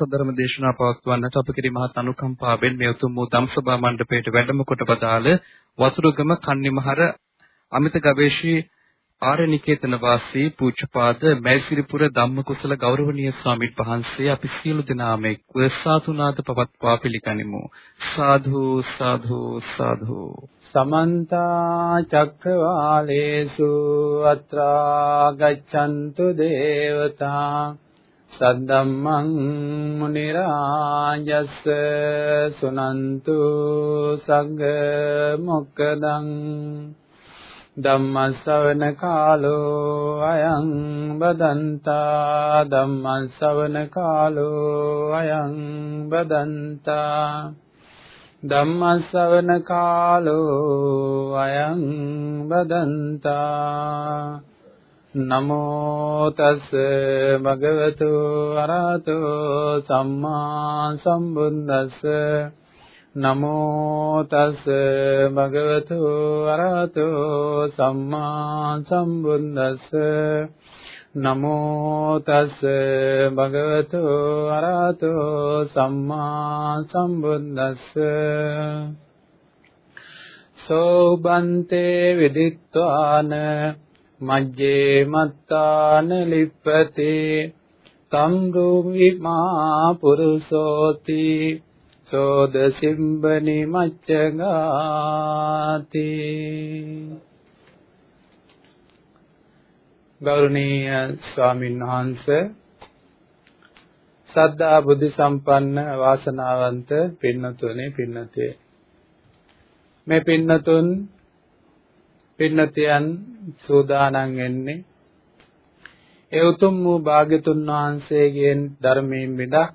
උතුම් වූ සදර්ම දේශනා පවත්වන්නට අප කෙරෙහි මහත් අනුකම්පාවෙන් මේ උතුම් වූ ධම්සභා මණ්ඩපයට වැඩම කොට පදාළ වතුරුගම කන්නිමහර අමිත ගවේෂී ආරණිකේතන වාසී පූජ්‍යපාද මෛත්‍රීපුර ධම්මකුසල ගෞරවනීය ස්වාමීන් වහන්සේ අපි සියලු දෙනාම එක්ව සාතුනාද පවත්වා පිළිගනිමු. සාධු සාධු සාධු සමන්ත චක්කවාලේසු අත්‍රා ගච්ඡන්තු දේවතා සද්දම්මං මුනි රාජස් සුනන්තු සග්ග මොක්කදං ධම්මස්සවන කාලෝ අයං බදන්තා ධම්මස්සවන කාලෝ අයං බදන්තා ධම්මස්සවන කාලෝ අයං බදන්තා නමෝ තස් භගවතු අරහතෝ සම්මා සම්බුද්දස්ස. නමෝ තස් භගවතු අරහතෝ සම්මා සම්බුද්දස්ස. නමෝ තස් භගවතු අරහතෝ සම්මා සම්බුද්දස්ස. සෝබන්තේ විදිත්වාන මජ්ජේ මත්තාන ලිප්පතේ තම් රූපිමා පුරුසෝති සෝද සිම්බනි මච්චගාති ගෞරවනීය ස්වාමීන් වහන්සේ සද්ධා බුද්ධ සම්පන්න වාසනාවන්ත පින්නතුනේ පින්නතේ මේ පින්නතුන් පින්නතියන් සූදානම් වෙන්නේ ඒ උතුම් වූ භාග්‍යතුන් වහන්සේගේ ධර්මයෙන් මිදක්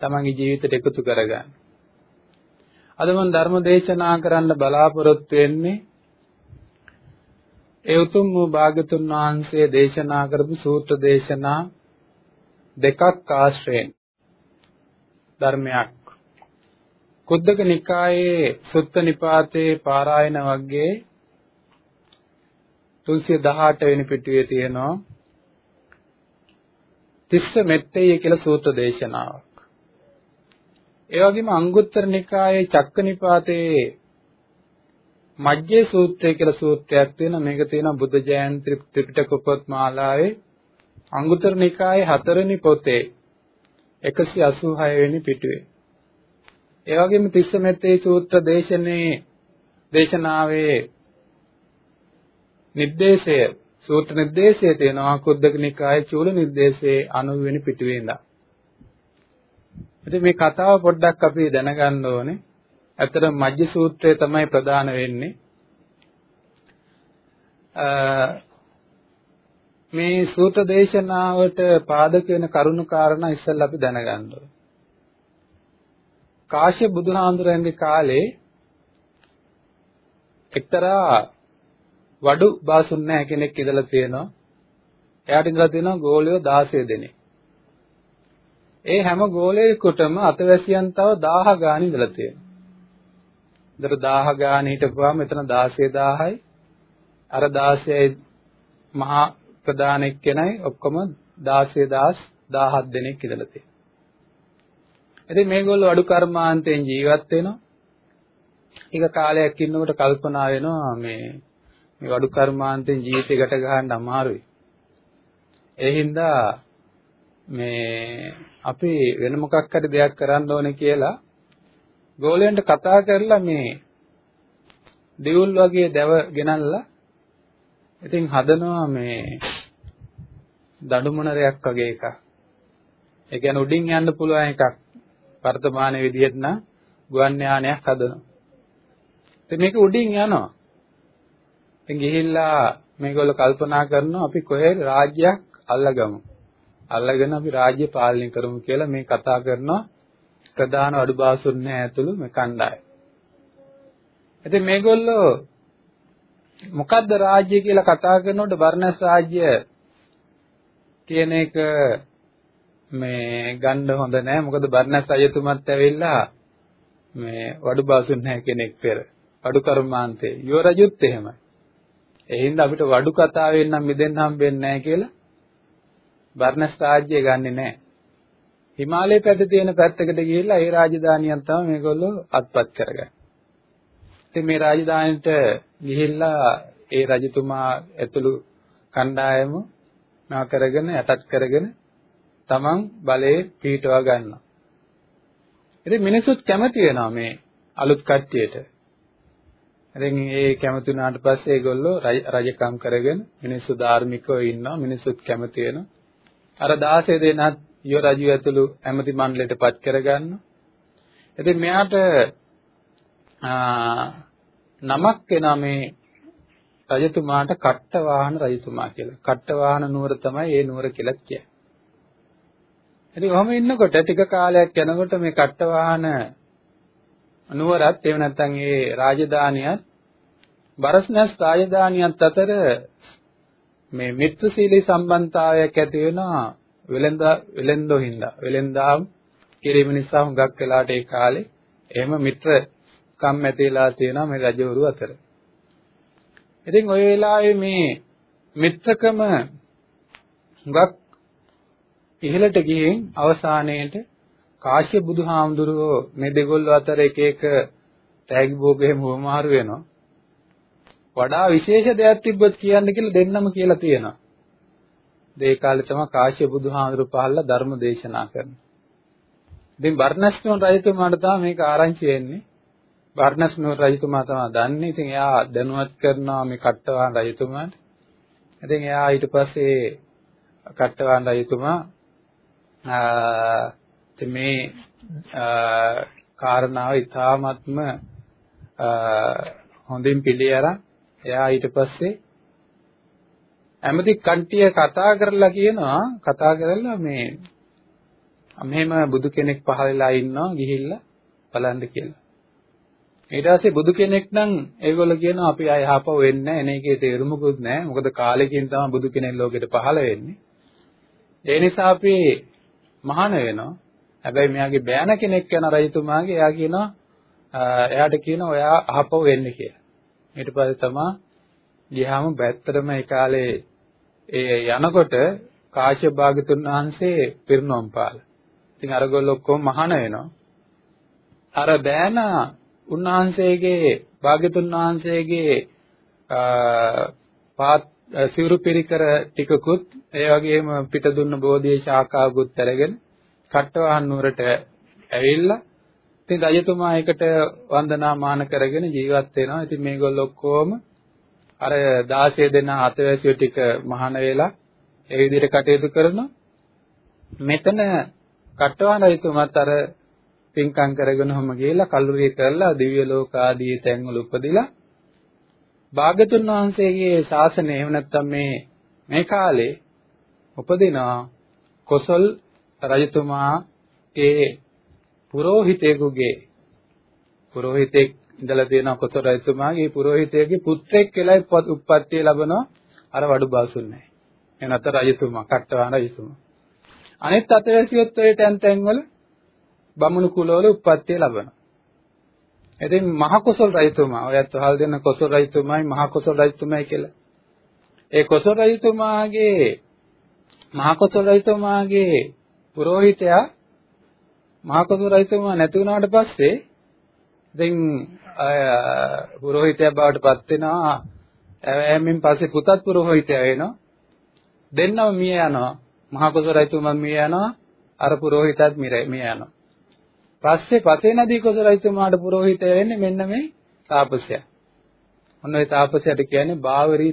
තමන්ගේ ජීවිතයට එකතු කරගන්න. අද මම ධර්ම දේශනා කරන්න බලාපොරොත්තු වෙන්නේ ඒ උතුම් වූ භාග්‍යතුන් වහන්සේ දේශනා කරපු සූත්‍ර දේශනා දෙකක් ආශ්‍රයෙන් ධර්මයක් කුද්දක නිකායේ සුත්ත නිපාතේ පාරායන වර්ගයේ 318 වෙනි පිටුවේ තියෙනවා තිස්ස මෙත්තේ කියලා සූත්‍ර දේශනාවක්. ඒ වගේම අංගුත්තර නිකායේ චක්කනිපාතේ මජ්ජේ සූත්‍රය කියලා සූත්‍රයක් තියෙනවා. මේක තියෙනවා බුද්ධ ජයන්ති ත්‍රිපිටක පොත් මාලාවේ අංගුත්තර නිකායේ හතරවෙනි පොතේ 186 වෙනි පිටුවේ. ඒ වගේම තිස්ස මෙත්තේ සූත්‍ර දේශනේ දේශනාවේ නිर्देशය සූත්‍ර නිर्देशය තියෙනවා කුද්දක නිකායේ චූල නිर्देशයේ 90 වෙනි පිටුවේ ඉඳලා. ඉතින් මේ කතාව පොඩ්ඩක් අපි දැනගන්න ඕනේ. ඇත්තට මජ්ජ සූත්‍රය තමයි ප්‍රධාන වෙන්නේ. මේ සූත්‍ර දේශනාවට පාදක වෙන කරුණු කාරණා ඉස්සෙල්ලා අපි දැනගන්න ඕනේ. කාශ්‍යප බුදුහාඳුරන්ගේ කාලේ එක්තරා වඩු බාසුන් නැහැ කෙනෙක් ඉඳලා තියෙනවා. එයාට ඉඳලා තියෙනවා ගෝලියෝ 16 දෙනෙක්. ඒ හැම ගෝලයකටම අතවැසියන් තව 1000 ගාණ ඉඳලා තියෙනවා. ඉතර 1000 ගාණ හිටපුවාම එතන 16000යි. අර 16යි මහා ප්‍රධාන එක්කෙනයි ඔක්කොම 16000 17 දෙනෙක් ඉඳලා තියෙනවා. ඉතින් මේගොල්ලෝ අඩු කර්මාන්තයෙන් ජීවත් වෙනවා. ඊක කාලයක් ඉන්නකොට කල්පනා වෙනවා මේ මේ වඩු කර්මාන්තෙන් ජීවිතය ගත ගන්න අමාරුයි. ඒ හින්දා මේ අපි වෙන මොකක් හරි දෙයක් කරන්න ඕනේ කියලා ගෝලයන්ට කතා කරලා මේ දෙවුල් වගේ දැව ගෙනල්ලා ඉතින් හදනවා මේ දඩුමොනරයක් වගේ එකක්. ඒ කියන්නේ උඩින් යන්න පුළුවන් එකක්. වර්තමාන විදිහට නම් ගුවන් යානයක් හදනවා. ඉතින් මේක උඩින් යනවා. ඉතින් ගිහිල්ලා මේගොල්ලෝ කල්පනා කරනවා අපි කොහේ රාජ්‍යයක් අල්ලගමු. අල්ලගෙන අපි රාජ්‍ය පාලනය කරමු කියලා මේ කතා කරනවා ප්‍රධාන අඩුබාසුන්නේ ඇතුළු මේ කණ්ඩායම. ඉතින් මේගොල්ලෝ මොකද්ද රාජ්‍ය කියලා කතා කරනකොට බර්ණස් රාජ්‍ය කියන එක මේ ගන්න හොඳ නෑ මොකද බර්ණස් අයතුමත් ඇවිල්ලා මේ වඩුබාසුන් නැහැ කෙනෙක් පෙර වඩු කර්මාන්තේ යුව රජුත් එහෙමයි ඒ හින්දා අපිට වඩු කතාවෙන් නම් මිදෙන්න හම්බෙන්නේ නැහැ කියලා බර්ණස් රාජ්‍යය ගන්නෙ නැහැ. හිමාලය පැත්තේ තියෙන පැත්තකට ගිහිල්ලා ඒ රාජධානියක් තමයි මේගොල්ලෝ අත්පත් කරගන්නේ. ඉතින් මේ රාජධානියට ගිහිල්ලා ඒ රජතුමා ඇතුළු කණ්ඩායම නා කරගෙන යටත් කරගෙන තමන් බලේ පිහිටවා ගන්නවා. ඉතින් මිනිසුත් කැමති වෙනවා මේ අලුත් කට්ටියට. ඉතින් ඒ කැමති වුණාට පස්සේ ඒගොල්ලෝ රජකම් කරගෙන මිනිස්සු ධාර්මිකව ඉන්නවා මිනිස්සුත් කැමති වෙනවා. අර 16 දෙනාත් යෝ රජු ඇතුළු ඇමති මණ්ඩලයට පත් කරගන්නවා. ඉතින් මෙයාට නමක් එනවා මේ රජතුමාට කට්ටවාහන රජතුමා කියලා. කට්ටවාහන නුවර තමයි ඒ නුවර කියලා කියන්නේ. ඉතින් ඔහම ඉන්නකොට ටික කාලයක් යනකොට මේ කට්ටවාහන නුවරත් එහෙම නැත්නම් ඒ රාජධානියත් බරස්නස් රාජධානියත් අතර මේ මිත්‍රශීලී සම්බන්ධතාවයක් ඇති වෙනවා වෙලෙන්දා වෙලෙන්දෝ හින්දා වෙලෙන්දාම් කිරීම නිසා හුඟක් වෙලාට ඒ කාලේ එහෙම මිත්‍රකම් ඇතිලා තියෙනවා මේ රජවරු අතර. ඉතින් ওই වෙලාවේ මේ මිත්‍රකම හුඟක් ඉහළට ගිහින් අවසානයේට කාශ්‍යප බුදුහාමුදුරුවෝ මේ දෙගොල්ලෝ අතර එක එක තෑගි භෝගෙම වමාරු වෙනවා. වඩා විශේෂ දෙයක් තිබ්බොත් කියන්න කියලා දෙන්නම කියලා තියෙනවා. ඒ කාලේ තමයි කාශ්‍යප බුදුහාමුදුරු පහළලා ධර්ම දේශනා කරන්නේ. ඉතින් බර්ණස්නුවර රජතුමාට තමයි මේක ආරංචි වෙන්නේ. බර්ණස්නුවර රජතුමා තමයි දන්නේ. ඉතින් එයා දැනුවත් කරනවා මේ කට්ටවාන් රජතුමාට. ඉතින් එයා ඊට පස්සේ කට්ටවාන් රජතුමා මේ කාරණාව ඉතාමත්ම හොඳින් පිළි අරන් එයා ඊට පස්සේ ඇමති කන්ටිය කතා කරලා කියනවා කතා කරලා මේ මෙහෙම බුදු කෙනෙක් පහල වෙලා ඉන්නවා ගිහිල්ලා බලන්න කියලා. ඊට පස්සේ බුදු කෙනෙක් නම් ඒගොල්ලෝ කියනවා අපි ආය යහපව වෙන්නේ නැහැ. එන එකේ තේරුමකුත් නැහැ. මොකද කාලෙකින් තමයි බුදු කෙනෙක් ලෝකෙට පහළ වෙන්නේ. ඒ නිසා අපි මහාන වෙනවා. හැබැයි මෙයාගේ බෑන කෙනෙක් යන රජතුමාගේ එයා කියනවා එයාට කියනවා ඔයා අහපව වෙන්න කියලා. ඊට පස්සේ තමයි ගියාම බැත්තරම ඒ කාලේ ඒ යනකොට කාශ්‍යප භාගතුන් වහන්සේ පිරිනොම් පාල. ඉතින් අරගොල්ලෝ ඔක්කොම මහාන වෙනවා. අර බෑන උන්වහන්සේගේ භාගතුන් වහන්සේගේ පාත් සිවුරු පිරිකර ටිකකුත් ඒ වගේම පිට දුන්න බෝධියේ ශාඛාවකුත් අරගෙන කට්ටවහන් නුවරට ඇවිල්ලා ඉතින් රජතුමා ඒකට වන්දනා මාන කරගෙන ජීවත් වෙනවා. ඉතින් මේගොල්ලෝ ඔක්කොම අර 16 දෙනා අතවැසියෝ ටික මහාන වෙලා ඒ විදිහට කටයුතු කරනවා. මෙතන කට්ටවහන් රජතුමාත් අර පින්කම් කරගෙන ඔහම ගිහිල්ලා කල්ුරිය කරලා දිව්‍ය ලෝක ආදී තැන්වල උපදිලා භාගතුන් වහන්සේගේ ශාසනය එහෙම නැත්නම් මේ මේ කාලේ උපදිනවා කොසල් රජතුමාගේ පුරෝහිතයෙකුගේ පුරෝහිතෙක් ඉඳලා තියෙන කොසල් රජතුමාගේ පුරෝහිතයෙකුගේ පුත්‍රයෙක් කියලා උප්පත්තිය ලැබනවා අර වඩු බාසුන්නේ. එනත රජතුමා කට්ටවාන රජතුමා. අනෙත් අතවැසියොත් ඔය තැන් තැන් වල බමුණු කුලවල උප්පත්තිය ලබනවා. ඉතින් මහ කොසල් රජතුමා ඔයත් අහල් දෙන කොසල් රජතුමායි මහ කොසල් රජතුමායි කියලා. ඒ කොසල් රජතුමාගේ මහ කොසල් රජතුමාගේ පුරෝහිතයා මහකතු රජතුමා නැති වුණාට පස්සේ දැන් පුරෝහිතයා බවට පත් වෙනවා. එමෙන් පස්සේ පුතත් පුරෝහිතයා වෙනවා. දෙන්නම මිය යනවා. මහකතු රජතුමා මිය යනවා. අර පුරෝහිතත් මිය යනවා. පස්සේ පසේ නදී කොස රජතුමාට පුරෝහිතය වෙන්නේ මෙන්න මේ තාපසයා. ඔන්න ඒ තාපසයාට කියන්නේ බාවරී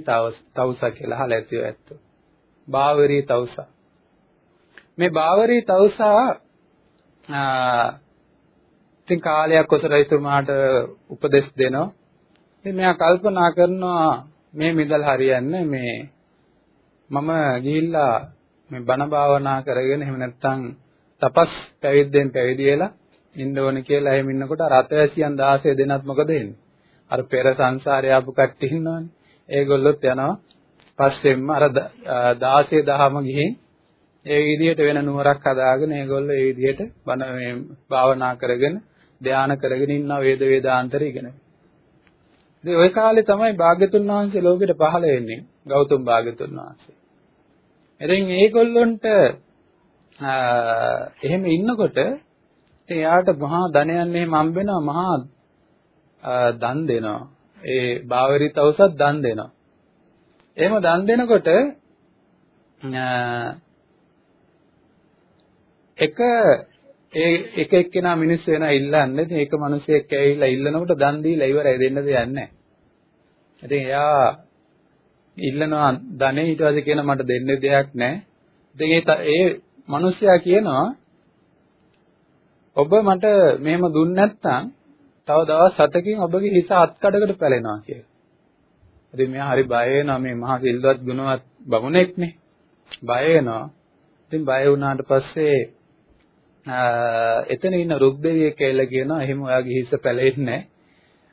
තවස කියලා. අහලා ඇතිව ඇත්තෝ. බාවරී තවසා. මේ බාවරී තවුසා ඉතින් කාලයක් කොසල් රජතුමාට උපදෙස් දෙනවා. ඉතින් මෙයා කල්පනා කරනවා මේ මිදල් හරියන්නේ මේ මම ගිහිල්ලා මේ බණ භාවනා කරගෙන එහෙම නැත්නම් තපස් පැවිද්දෙන් පැවිදි වෙලා ඉන්න ඕනේ කියලා එහෙම ඉන්නකොට අර අතවැසියන් 16 දෙනාත් මොකද වෙන්නේ? අර පෙර සංසාරේ ආපු කට්ටිය ඉන්නවනේ. ඒගොල්ලොත් යනවා පස්සෙන්ම අර 16 දහම ගිහින් ඒ විදිහට වෙන නුවරක් හදාගෙන ඒගොල්ලෝ ඒ විදිහට බණ මේ භාවනා කරගෙන ධානය කරගෙන ඉන්නවා වේද වේදාන්තර ඉගෙන. ඉතින් ওই කාලේ තමයි භාග්‍යතුන් වහන්සේ ලෝකෙට පහළ වෙන්නේ. ගෞතම භාග්‍යතුන් වහන්සේ. ඉතින් ඒගොල්ලොන්ට එහෙම ඉන්නකොට ඉතින් එයාට මහා ධනයන් එහෙම හම්බ වෙනවා මහා දන් දෙනවා. ඒ බාවරිත අවසත් දන් දෙනවා. එහෙම දන් දෙනකොට එක ඒ එක එක්කෙනා මිනිස්සු වෙනා ඉල්ලන්නේ. ඉතින් ඒක මිනිහෙක් ඇවිල්ලා ඉල්ලනකොට දන් දීලා ඉවරයි දෙන්න දෙයක් නැහැ. ඉතින් එයා ඉල්ලනවා ධනෙ ඊට පස්සේ කියන මට දෙන්න දෙයක් නැහැ. ඉතින් ඒ මිනිස්සයා කියනවා ඔබ මට මෙහෙම දුන්නේ නැත්නම් තව දවස් 7කින් ඔබගේ හිස අත්කඩකට පැලෙනවා කියලා. ඉතින් මෙයා හරි බය වෙනවා මේ මහා සිල්වත් ගුණවත් බමුණෙක්නේ. බය වෙනවා. ඉතින් බය වුණාට පස්සේ එතන ඉන්න රුක්දෙවියෙක් කියලා කියනවා එහෙම ඔයාගේ හිස පැලෙන්නේ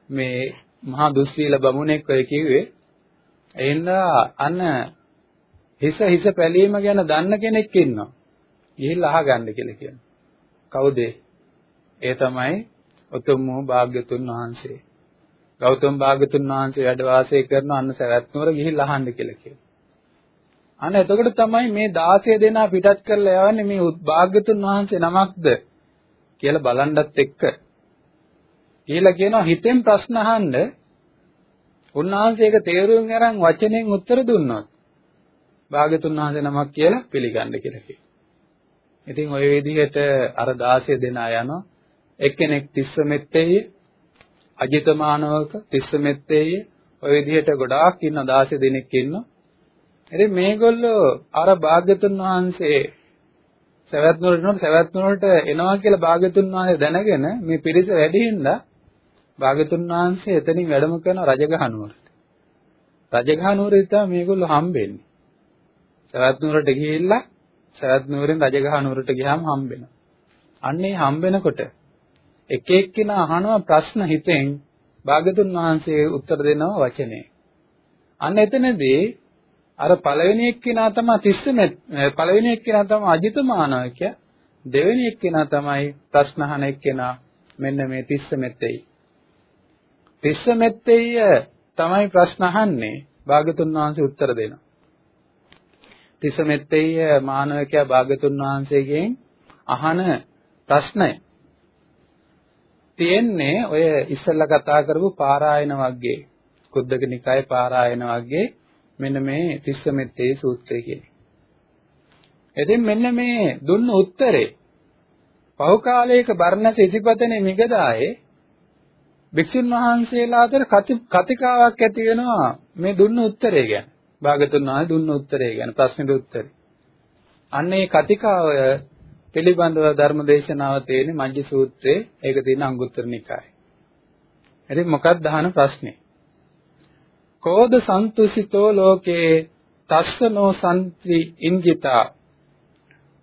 මේ මහා දුස්සීල බමුණෙක් ඔය කිව්වේ එහෙනම් අන්න හිස හිස පැලීම ගැන දන්න කෙනෙක් ඉන්නවා. ගිහිල්ලා අහගන්න කියලා කියනවා. කවුද? ඒ තමයි උතුම් වූ භාග්‍යතුන් වහන්සේ. ගෞතම භාග්‍යතුන් වහන්සේ වැඩ වාසය කරන අන්න සවැත් නුවර ගිහිල්ලා අහන්න කියලා කියනවා. අන්න එතකොට තමයි මේ 16 දෙනා පිටත් කරලා යවන්නේ මේ භාග්‍යතුන් වහන්සේ නමක්ද කියලා බලන්නත් එක්ක. කියලා කියනවා හිතෙන් ප්‍රශ්න අහන්න උන්වහන්සේක තේරුම් අරන් වචනෙන් උත්තර දුන්නොත් භාග්‍යතුන් වහන්සේ නමක් කියලා පිළිගන්න කියලා කියනවා. ඉතින් ওই විදිහට අර 16 දෙනා යනවා එක්කෙනෙක් තිස්ස මෙත්තේය අජිතමානවක තිස්ස මෙත්තේය ඔය විදිහට ගොඩාක් ඉන්න 16 දෙනෙක් ඉන්නවා ඉතින් මේගොල්ලෝ අර භාග්‍යතුන් වහන්සේ සවැත් නුවරට නෝ සවැත් නුවරට එනවා කියලා භාග්‍යතුන් වහන්සේ දැනගෙන මේ පිරිස වැඩි හින්දා භාග්‍යතුන් වහන්සේ එතනින් වැඩම කරන රජගහ නුවරට. රජගහ නුවරේ තමයි මේගොල්ලෝ හම්බෙන්නේ. සවැත් නුවරට ගිහිල්ලා සවැත් නුවරෙන් රජගහ නුවරට ගියාම හම්බෙනවා. අන්නේ හම්බෙනකොට එක එක්කිනා අහනවා ප්‍රශ්න හිතෙන් භාග්‍යතුන් වහන්සේ උත්තර දෙනවා වචනේ. අන්න එතනදී අර පළවෙනි එක්කිනා තමයි තිස්සමෙත් පළවෙනි එක්කිනා තමයි අජිතමානවක දෙවෙනි එක්කිනා තමයි ප්‍රශ්න අහන එක්කිනා මෙන්න මේ තිස්සමෙත්තේ තිස්සමෙත්තේ තමයි ප්‍රශ්න අහන්නේ. භාගතුන් වහන්සේ උත්තර දෙනවා. තිස්සමෙත්තේ මානවකයා භාගතුන් වහන්සේගෙන් අහන ප්‍රශ්නය. තියෙන්නේ ඔය ඉස්සෙල්ලා කතා කරපු පාරායන වර්ගයේ කුද්දක නිකායේ පාරායන වර්ගයේ මෙන්න මේ තිස්සමෙත්තේ සූත්‍රය කියන්නේ. එදින් මෙන්න මේ දුන්න උත්තරේ පහු කාලයක බර්ණස ඉතිපතනේ මිගදායේ භික්ෂුන් වහන්සේලා අතර කතිකාවක් ඇති වෙනවා මේ දුන්න උත්තරේ ගැන. භාගතුන් වහන්සේ දුන්න උත්තරේ ගැන ප්‍රශ්නෙට උත්තරේ. අන්න ඒ කතිකාව පිළිබඳව ධර්ම දේශනාව තියෙන්නේ මජ්ජි සූත්‍රයේ ඒක තියෙන අංගුත්තර නිකායේ. ඉතින් මොකක්ද අහන ප්‍රශ්නේ? කෝද සන්තුසිතෝ ලෝකේ තස්සනෝ සම්ත්‍රි ඉන්ජිතා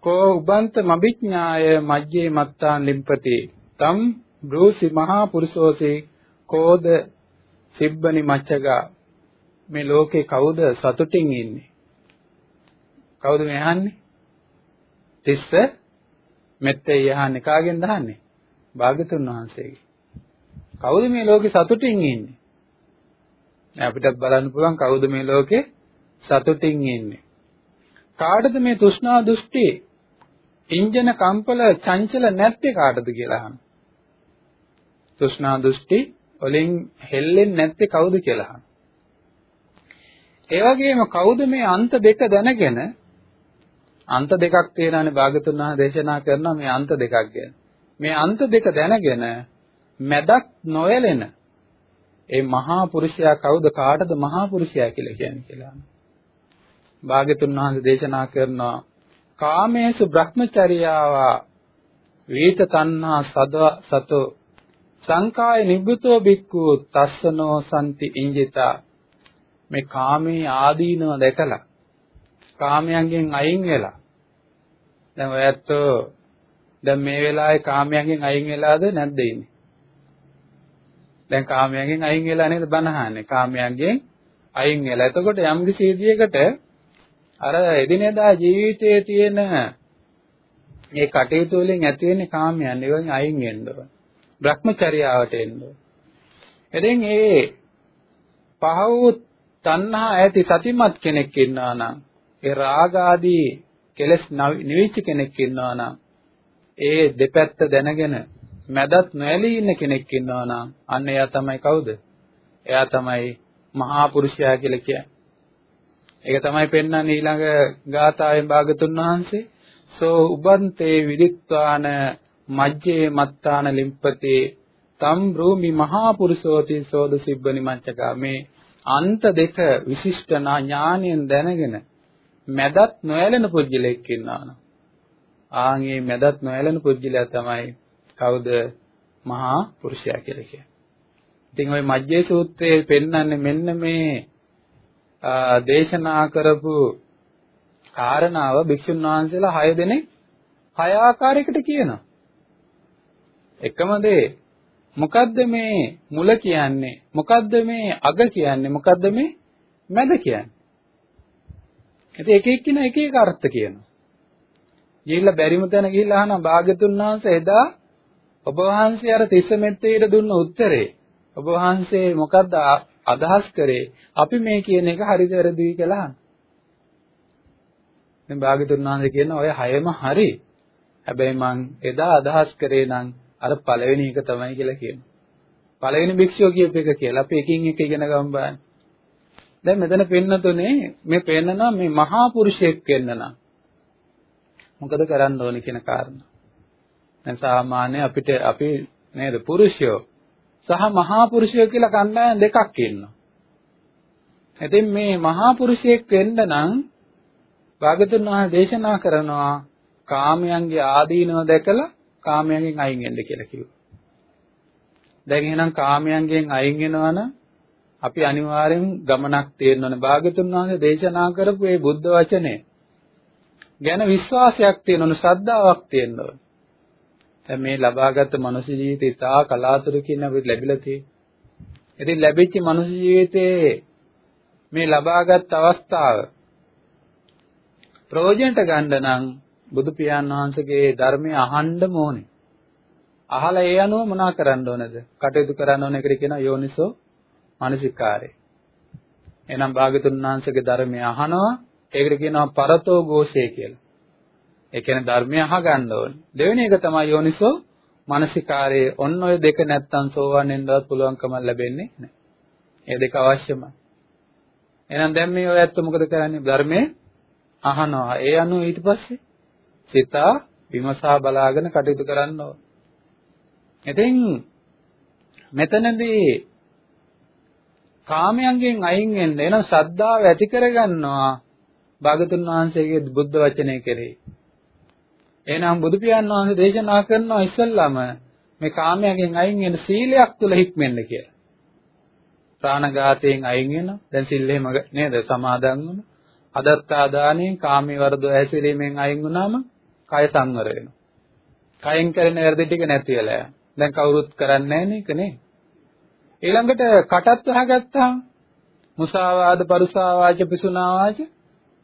කෝ උබන්ත මබිඥාය මජ්ජේ මත්තාන් ලිම්පති. තම් බ්‍රූසි මහා පුරුෂෝසේ කෝද සිබ්බනි මච්චගා මේ ලෝකේ කවුද සතුටින් ඉන්නේ? කවුද මේ අහන්නේ? තිස්ස මෙත්තේ යහන්නේ කාගෙන්ද අහන්නේ? භාගතුන් වහන්සේගේ. කවුද මේ ලෝකේ සතුටින් ඉන්නේ? අපිටත් බලන්න පුළුවන් කවුද මේ ලෝකේ සතුටින් ඉන්නේ. කාටද මේ තෘෂ්ණා දෘෂ්ටි ඉන්ජන කම්පල චංචල නැත්තේ කාටද කියලා අහනවා. තෘෂ්ණා දෘෂ්ටි වලින් හෙල්ලෙන්නේ නැත්තේ කවුද කියලා අහනවා. ඒ වගේම කවුද මේ අන්ත දෙක දැනගෙන අන්ත දෙකක් තියෙනවානේ භාගතුන් වහන්සේ දේශනා කරනවා මේ අන්ත දෙකක් ගැන. මේ අන්ත දෙක දැනගෙන මැදක් නොයලෙන ඒ මහා පුරුෂයා කවුද? කාටද මහා පුරුෂයා කියලා කියන්නේ කියලා. භාග්‍යතුන් වහන්සේ දේශනා කරනවා කාමේසු බ්‍රහ්මචර්යාවා වේත තණ්හා සද සතෝ සංකාය නිබ්බුතෝ බික්ඛු තස්සනෝ සම්ති ඉංජිතා. මේ කාමේ ආදීනව දැකලා කාමයන්ගෙන් අයින් වෙලා දැන් ඔයත් දැන් මේ වෙලාවේ කාමයන්ගෙන් අයින් වෙලාද නැද්ද ඉන්නේ? දැන් කාමයෙන් අයින් වෙලා නේද බනහන්නේ කාමයෙන් අයින් වෙලා. එතකොට යම් කිසි විදියකට අර එදිනෙදා ජීවිතයේ තියෙන මේ කටයුතු වලින් ඇති වෙන කාමයන් ඒවෙන් අයින් වෙන්න ඕන. Brahmacharyaවට එන්න ඕන. එදින් ඒ පහ වූ තණ්හා ඇති සතිමත් කෙනෙක් ඉන්නවා නම් ඒ රාග ආදී කෙලස් නිවිච්ච කෙනෙක් ඉන්නවා නම් ඒ දෙපැත්ත දැනගෙන මැදත් නොඇලී ඉන්න කෙනෙක් ඉන්නවා නම් අන්න එයා තමයි කවුද? එයා තමයි මහා පුරුෂයා කියලා කියන්නේ. ඒක තමයි පෙන්වන්නේ ඊළඟ ගාථාවෙන් භාගතුන් වහන්සේ සෝ උබන්තේ විදිත්වාන මජ්ජේ මත්තාන ලිම්පතේ තම් බ්‍රූමි මහා පුරුෂෝති සෝද සිබ්බනි මංචකා මේ අන්ත දෙක විශිෂ්ට ඥානයෙන් දැනගෙන මැදත් නොයැලෙන පුජ්‍යලෙක් ඉන්නවනම් ආන්ගේ මැදත් නොයැලෙන පුජ්‍යලයා තමයි කවුද මහා පුරුෂයා කියලා කියන්නේ. ඉතින් ওই මජ්ජේ සූත්‍රයේ පෙන්වන්නේ මෙන්න මේ දේශනා කරපු කාරණාව භික්ෂුන් වහන්සේලා 6 දෙනෙක් 6 ආකාරයකට කියනවා. එකම දේ මොකද්ද මේ මුල කියන්නේ? මොකද්ද මේ අග කියන්නේ? මොකද්ද මේ මැද කියන්නේ? ඉතින් එක එක්කින එක එක අර්ථ කියනවා. ගිහිල්ලා බැරිම තැන ගිහිල්ලා අහනවා භාග්‍යතුන් වහන්සේ එදා ඔබ වහන්සේ අර තිස්ස මෙත්තේට දුන්න උත්තරේ ඔබ වහන්සේ මොකද්ද අදහස් කරේ? අපි මේ කියන එක හරිද වැරදිද කියලා අහනවා. දැන් භාග්‍යතුන් වහන්සේ කියන ඔය හයම හරි. හැබැයි මං එදා අදහස් කරේ නම් අර පළවෙනි එක තමයි කියලා කියනවා. පළවෙනි භික්ෂුව කියප එක කියලා අපි එකින් එක ඉගෙන ගමු බලන්න. දැන් මෙතන පෙන්නතුනේ මේ පෙන්නනවා මේ මහා පුරුෂයෙක් වෙන්න නම් මොකද කරන්න ඕනේ කියන කාරණා. දැන් සාමාන්‍ය අපිට අපි නේද පුරුෂයෝ සහ මහා පුරුෂයෝ කියලා කණ්ඩායම් දෙකක් ඉන්නවා. ඉතින් මේ මහා පුරුෂයෙක් වෙන්න නම් භාගතුන් වහන්සේ දේශනා කරනවා කාමයන්ගේ ආදීනව දැකලා කාමයන්ගෙන් අයින් වෙන්න කියලා කිව්වා. දැන් එහෙනම් කාමයන්ගෙන් අයින් වෙනවා නම් අපි අනිවාර්යෙන් ගමනක් තියෙන්න ඕනේ. භාගතුන් වහන්සේ දේශනා කරපු මේ බුද්ධ වචනේ ගැන විශ්වාසයක් තියෙන්න ඕනේ, ශ්‍රද්ධාවක් තියෙන්න ඕනේ. දැන් මේ ලබාගත් මනුෂ්‍ය ජීවිතය ඉතා කලාතුරකින් අපිට ලැබිලා තියෙන්නේ. ඉතින් ලැබිච්ච මනුෂ්‍ය ජීවිතයේ මේ ලබාගත් අවස්ථාව ප්‍රයෝජනට ගන්න නම් බුදු පියාණන් වහන්සේගේ ධර්මය අහන්න ඕනේ. අහලා ඒ අනුව මොනා කරන්න ඕනද? කටයුතු කරන්න ඕන එකට කියනවා යෝනිසෝ මානසිකාරය. එහෙනම් භාගතුන් වහන්සේගේ ධර්මය අහනවා ඒකට කියනවා පරතෝ ഘോഷය කියලා. ඒ කියන්නේ ධර්මය අහගන්න ඕනේ. දෙවෙනි එක තමයි යෝනිසෝ මානසිකාරයේ ඔන්න ඔය දෙක නැත්තම් සෝවන් වෙන්නවත් පුළුවන්කම ලැබෙන්නේ නැහැ. ඒ දෙක අවශ්‍යමයි. එහෙනම් දැන් මේ ඔය ඇත්ත මොකද කරන්නේ? ධර්මයේ අහනවා. ඒ අනුව ඊට පස්සේ සිතා විමසා බලාගෙන කටයුතු කරන්න ඕන. ඉතින් මෙතනදී කාමයන්ගෙන් අයින් වෙන්න එන ශ්‍රද්ධාව ඇති කරගන්නවා භාගතුන් වහන්සේගේ බුද්ධ වචනය කෙරෙහි. එහෙනම් බුදු පියාණන් වහන්සේ දේශනා කරනවා ඉස්සල්ලාම මේ කාමයන්ගෙන් අයින් වෙන සීලයක් තුල හික්මෙන්න කියලා. ප්‍රාණඝාතයෙන් අයින් වෙනවා. දැන් සිල් එහෙම නේද සමාදන් වුණා. අදත්තා දාණයෙන් කාමී වර්ධව ඇසිරීමෙන් අයින් වුණාම කය සංවර වෙනවා. කයෙන් කරන වැරදි ටික නැති වෙලා යනවා. දැන් කවුරුත් කරන්නේ නැහැ නේක නේ. ඊළඟට කටත් වහගත්තාම මුසාවාද පරුසාවාච පිසුනාවාච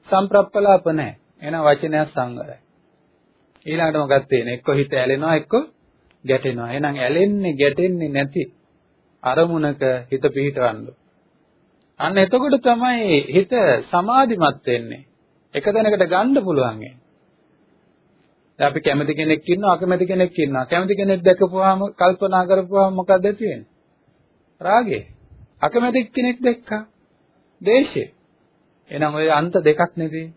සම්ප්‍රප්පලාප නැහැ. එහෙනම් වචනය සංවරයි. ඊළඟට මොකක්ද තියෙන්නේ? එක්ක හිත ඇලෙනවා එක්ක ගැටෙනවා. එහෙනම් ඇලෙන්නේ ගැටෙන්නේ නැති අරමුණක හිත පිහිටවන්න. අන්න එතකොට තමයි හිත සමාධිමත් වෙන්නේ. එක තැනකට ගන්න පුළුවන් වෙන්නේ. දැන් අපි කැමති කෙනෙක් ඉන්නවා අකමැති කෙනෙක් ඉන්නවා. කැමති කෙනෙක් දැකපුවාම කල්පනා කරපුවාම මොකක්ද ඇති වෙන්නේ? රාගය. අකමැති කෙනෙක් දැක්කා. දේශය. එහෙනම් ওই අන්ත දෙකක් නෙදී.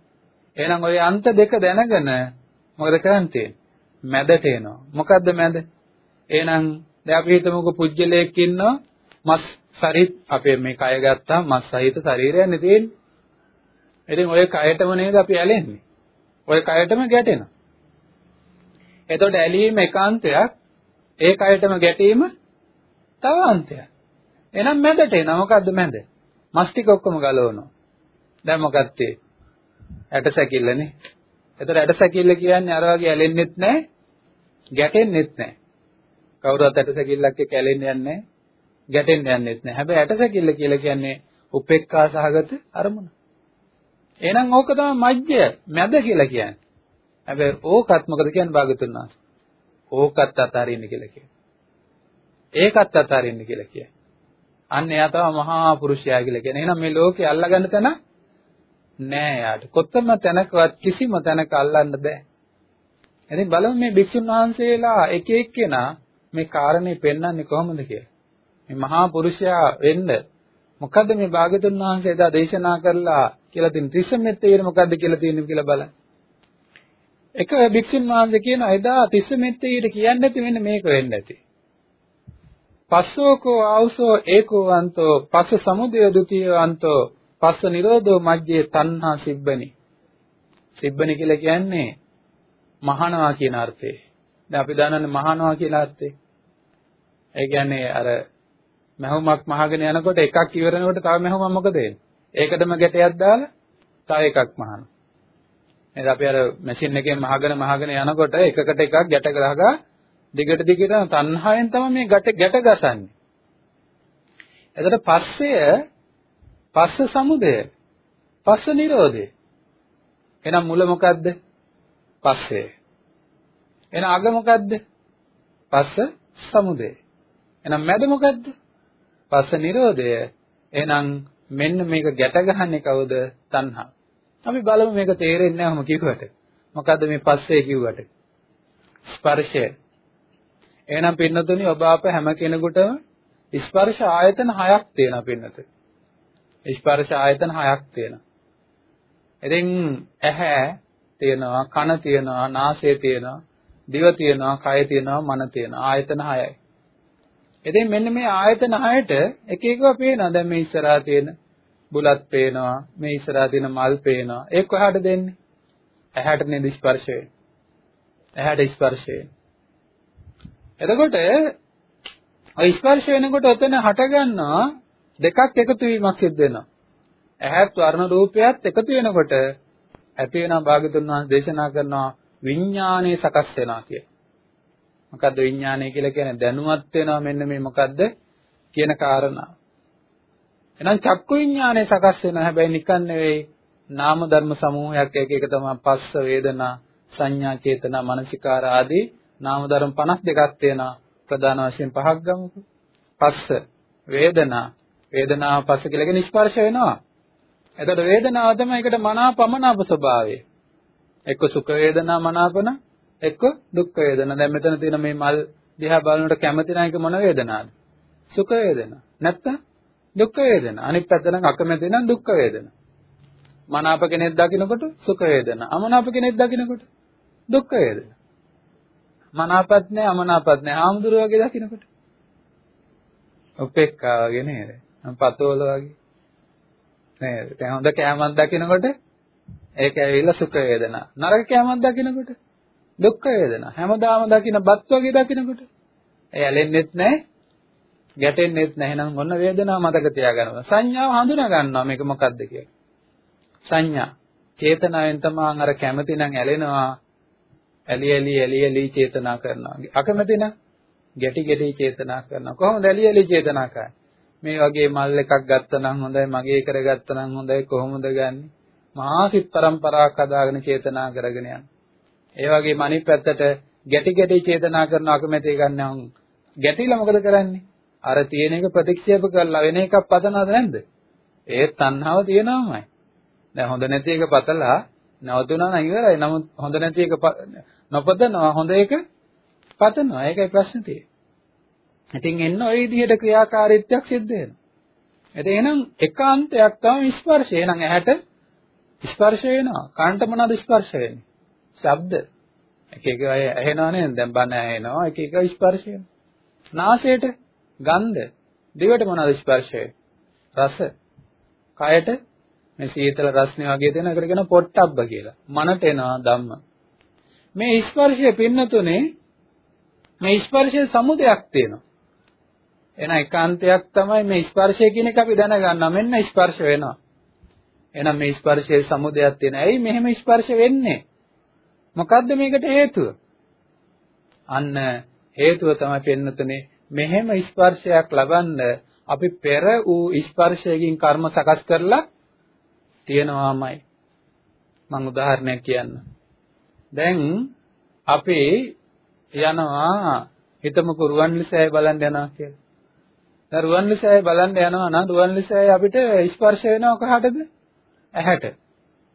එහෙනම් ওই අන්ත දෙක දැනගෙන මොකද කරන්න තියෙන්නේ? මැදට එනවා. මොකද්ද මැද? එහෙනම් දැන් අපි හිතමුකෝ පුජ්‍යලයක් ඉන්නවා මස් සරිත් අපේ මේ කය ගත්තා මස් සහිත ශරීරයනේ තියෙන්නේ. ඉතින් ඔය කයටම නේද අපි ඇලෙන්නේ. ඔය කයටම ගැටෙනවා. එතකොට ඇලීම එකාන්තයක් ඒ කයටම ගැටීම තව අන්තයක්. එහෙනම් මැදට එනවා මොකද්ද මැද? මස් ටික ඔක්කොම ගලවනවා. දැන් මොකක්ද ඇට සැකිල්ලනේ එතකොට ඇට සැකිල්ල කියන්නේ අර වගේ ඇලෙන්නෙත් නැහැ, ගැටෙන්නෙත් නැහැ. කවුරුත් ඇට සැකිල්ලක් එක්ක ඇලෙන්න යන්නේ නැහැ, ගැටෙන්න යන්නෙත් නැහැ. හැබැයි ඇට සැකිල්ල කියලා කියන්නේ උපේක්ඛා සහගත අරමුණ. එහෙනම් ඕක තමයි මජ්ජය, මැද කියලා කියන්නේ. හැබැයි ඕකත් මොකද කියන්නේ භාගතුන් වහන්සේ? ඕකත් අතාරින්න කියලා කියනවා. ඒකත් අතාරින්න කියලා කියනවා. අන්න එයා තමයි මහා පුරුෂයා කියලා කියන්නේ. එහෙනම් මේ ලෝකේ අල්ලගන්න තැන නෑ යාට. කොතම තැනකවත් කිසිම තැනක අල්ලන්න බෑ. ඉතින් බලමු මේ භික්ෂුන් වහන්සේලා එක එක්කෙනා මේ කාරණේ පෙන්වන්නේ කොහොමද කියලා. මේ මහා පුරුෂයා වෙන්න මොකද්ද මේ භාගතුන් වහන්සේ එදා දේශනා කරලා කියලා තියෙන ත්‍රිසමෙත්තේ මොකද්ද කියලා තියෙන්නේ කියලා බලන්න. එක භික්ෂුන් වහන්සේ කියන එදා ත්‍රිසමෙත්තේ කියන්නේ නැති මෙන්න මේක වෙන්නේ නැති. පස්සෝකෝ ආවුසෝ ඒකෝ අන්තෝ පස්ස සමුදය ဒ ුතිය අන්තෝ පස්ස නිරෝධෝ මජ්ජේ තණ්හා සිබ්බනි. සිබ්බනි කියලා කියන්නේ මහානවා කියන අර්ථේ. දැන් අපි දන්නන්නේ මහානවා කියලා අර්ථේ. ඒ කියන්නේ අර මහුමක් මහගෙන යනකොට එකක් ඉවරනකොට තව මහුමක් මොකද වෙන්නේ? ඒකටම ගැටයක් දාලා තව එකක් මහනවා. නේද අපි අර මැෂින් එකෙන් මහගෙන මහගෙන යනකොට එකකට එකක් ගැට ගහගා දිගට දිගට තණ්හාවෙන් තමයි මේ ගැට ගැට ගසන්නේ. එතකොට පස්සය පස්ස සමුදය පස්ස නිරෝධය. එහෙනම් මුල මොකද්ද? පස්සේ. එහෙනම් අග මොකද්ද? පස්ස සමුදය. එහෙනම් මැද මොකද්ද? පස්ස නිරෝධය. එහෙනම් මෙන්න මේක ගැට ගහන්නේ කවුද? තණ්හා. අපි බලමු මේක තේරෙන්නේ නැවම කිව්වට. මොකද්ද මේ පස්සේ කිව්වට? ස්පර්ශය. එහෙනම් පින්නතුනි ඔබ අප හැම කෙනෙකුටම ස්පර්ශ ආයතන හයක් තියෙනවා පින්නත. ස්පර්ශ ආයතන හයක් තියෙනවා. ඉතින් ඇහැ තියෙනවා, කන තියෙනවා, නාසය තියෙනවා, දිව තියෙනවා, කය තියෙනවා, මන තියෙනවා. ආයතන හයයි. ඉතින් මෙන්න මේ ආයතන හයට එක එකව පේනවා. දැන් මේ ඉස්සරහා තියෙන බුලත් පේනවා, මේ ඉස්සරහා තියෙන මල් පේනවා. ඒක කොහාට දෙන්නේ? ඇහැට නේද ස්පර්ශ වෙන්නේ. ඇහැට ස්පර්ශ වෙන්නේ. එතකොට ඔය ස්පර්ශ වෙනකොට ඔතන හට ගන්නවා දෙකක් එකතු වීමක් සිද්ධ වෙනවා. ඇහත් වර්ණ රූපයත් එකතු වෙනකොට ඇති වෙනා භාගතුන් වහන්සේ දේශනා කරනවා විඥානයේ සකස් වෙනවා කිය. මොකද්ද විඥානය කියලා කියන්නේ දැනුවත් වෙනවා මෙන්න මේ මොකද්ද කියන කාරණා. එහෙනම් චක්කු විඥානයේ සකස් වෙනවා හැබැයි නිකන් නෙවෙයි නාම ධර්ම සමූහයක් එක එක තමයි පස්ස වේදනා සංඥා චේතනා මනසිකාර ආදී නාම ධර්ම 52ක් තියෙනවා ප්‍රධාන වශයෙන් පහක් ගමුකෝ. පස්ස වේදනා වේදනාව පස්ස කියලා කියන්නේ ස්පර්ශ වෙනවා. එතකොට වේදනාව තමයි එකට මනාපමනාප ස්වභාවය. එක්ක සුඛ වේදනා මනාපන එක්ක දුක් වේදනා. දැන් මෙතන තියෙන මේ මල් දිහා බලනකොට කැමති නැහැ මොන වේදනාවද? සුඛ වේදනා. නැත්තම් දුක් වේදනා. අනිත් පැත්ත නම් අකමැති නම් දුක් වේදනා. මනාප කෙනෙක් දකින්නකොට සුඛ වේදනා. අමනාප කෙනෙක් දකින්නකොට දුක් වේදනා. මනාපත් නැහැ අමනාපත් නැහැ. ආමුදුර වගේ දකින්නකොට උපේක්ඛා වගේ නේද? පතෝල වගේ. නේද? දැන් හොඳ කෑමක් දකිනකොට ඒක ඇවිල්ලා සුඛ වේදනා. නරක කෑමක් දකිනකොට දුක්ඛ වේදනා. හැමදාම දකින බත් වගේ දකිනකොට ඒ ඇලෙන්නෙත් නැහැ, ගැටෙන්නෙත් නැහැ. එහෙනම් ඔන්න වේදනාව මතක තියාගන්නවා. සංඥාව හඳුනා ගන්නවා මේක මොකක්ද කියලා. සංඥා චේතනාවෙන් තමයි අර කැමති නම් ඇලෙනවා. ඇලි ඇලි ඇලි ඇලි චේතනා කරනවා. අකමැති නම් ගැටි ගැටි චේතනා කරනවා. කොහොමද ඇලි ඇලි චේතනා කරන්නේ? මේ වගේ මල් එකක් ගත්තනම් හොඳයි මගේ කරගත්තනම් හොඳයි කොහොමද ගන්නෙ? මහා සිත් පරම්පරාවක් හදාගෙන චේතනා කරගෙන යන ඒ වගේම අනිත් පැත්තට ගැටි ගැටි චේතනා කරන අකමැති ගන්නම් ගැටිලා මොකද කරන්නේ? අර තියෙන එක ප්‍රතික්ෂේප කරලා වෙන එකක් පතනවද නැද්ද? ඒ තණ්හාව තියෙනවමයි. දැන් හොඳ නැති එක පතලා නවතුනා නම් ඉවරයි. නමුත් හොඳ නැති එක නොපතනවා හොඳ එක පතනවා. ඒකයි ප්‍රශ්නේ තියෙන්නේ. ඉතින් එන්න ওই විදිහට ක්‍රියාකාරීත්වයක් සිද්ධ වෙනවා. ඉතින් එහෙනම් එකාන්තයක් තමයි ස්පර්ශය. එහෙනම් ඇහැට ස්පර්ශ වෙනවා. කනට මොනවද ස්පර්ශ වෙන්නේ? ශබ්ද. එක එක අය ඇහෙනවා නේද? දැන් බණ ඇහෙනවා. එක එක ස්පර්ශ වෙනවා. නාසයට ගන්ධ. දිවට මොනවද ස්පර්ශ වෙන්නේ? රස. කයට මේ සීතල රස්නේ වගේ දෙන එකට කියන පොට්ටබ්බ කියලා. මනට එනවා ධම්ම. මේ ස්පර්ශය පින්නතුනේ මේ ස්පර්ශයේ සමුදයක් තියෙනවා. එන ඒකාන්තයක් තමයි මේ ස්පර්ශය කියන එක අපි දැනගන්නවා. මෙන්න ස්පර්ශ වෙනවා. එහෙනම් මේ ස්පර්ශයේ සමුදයක් තියෙන. ඇයි මෙහෙම ස්පර්ශ වෙන්නේ? මොකද්ද මේකට හේතුව? අන්න හේතුව තමයි පෙන්නතුනේ මෙහෙම ස්පර්ශයක් ලබන්න අපි පෙර වූ ස්පර්ශයකින් කර්ම සකස් කරලා තියෙනවාමයි. මම උදාහරණයක් කියන්න. දැන් අපි යනවා හිතමුකෝ රුවන්වැලිසෑය බලන්න යනවා කියලා. දැන් රුවන්වැලිසෑය බලන්න යනවා නම් රුවන්වැලිසෑය අපිට ස්පර්ශ වෙනව කොහටද? ඇහැට.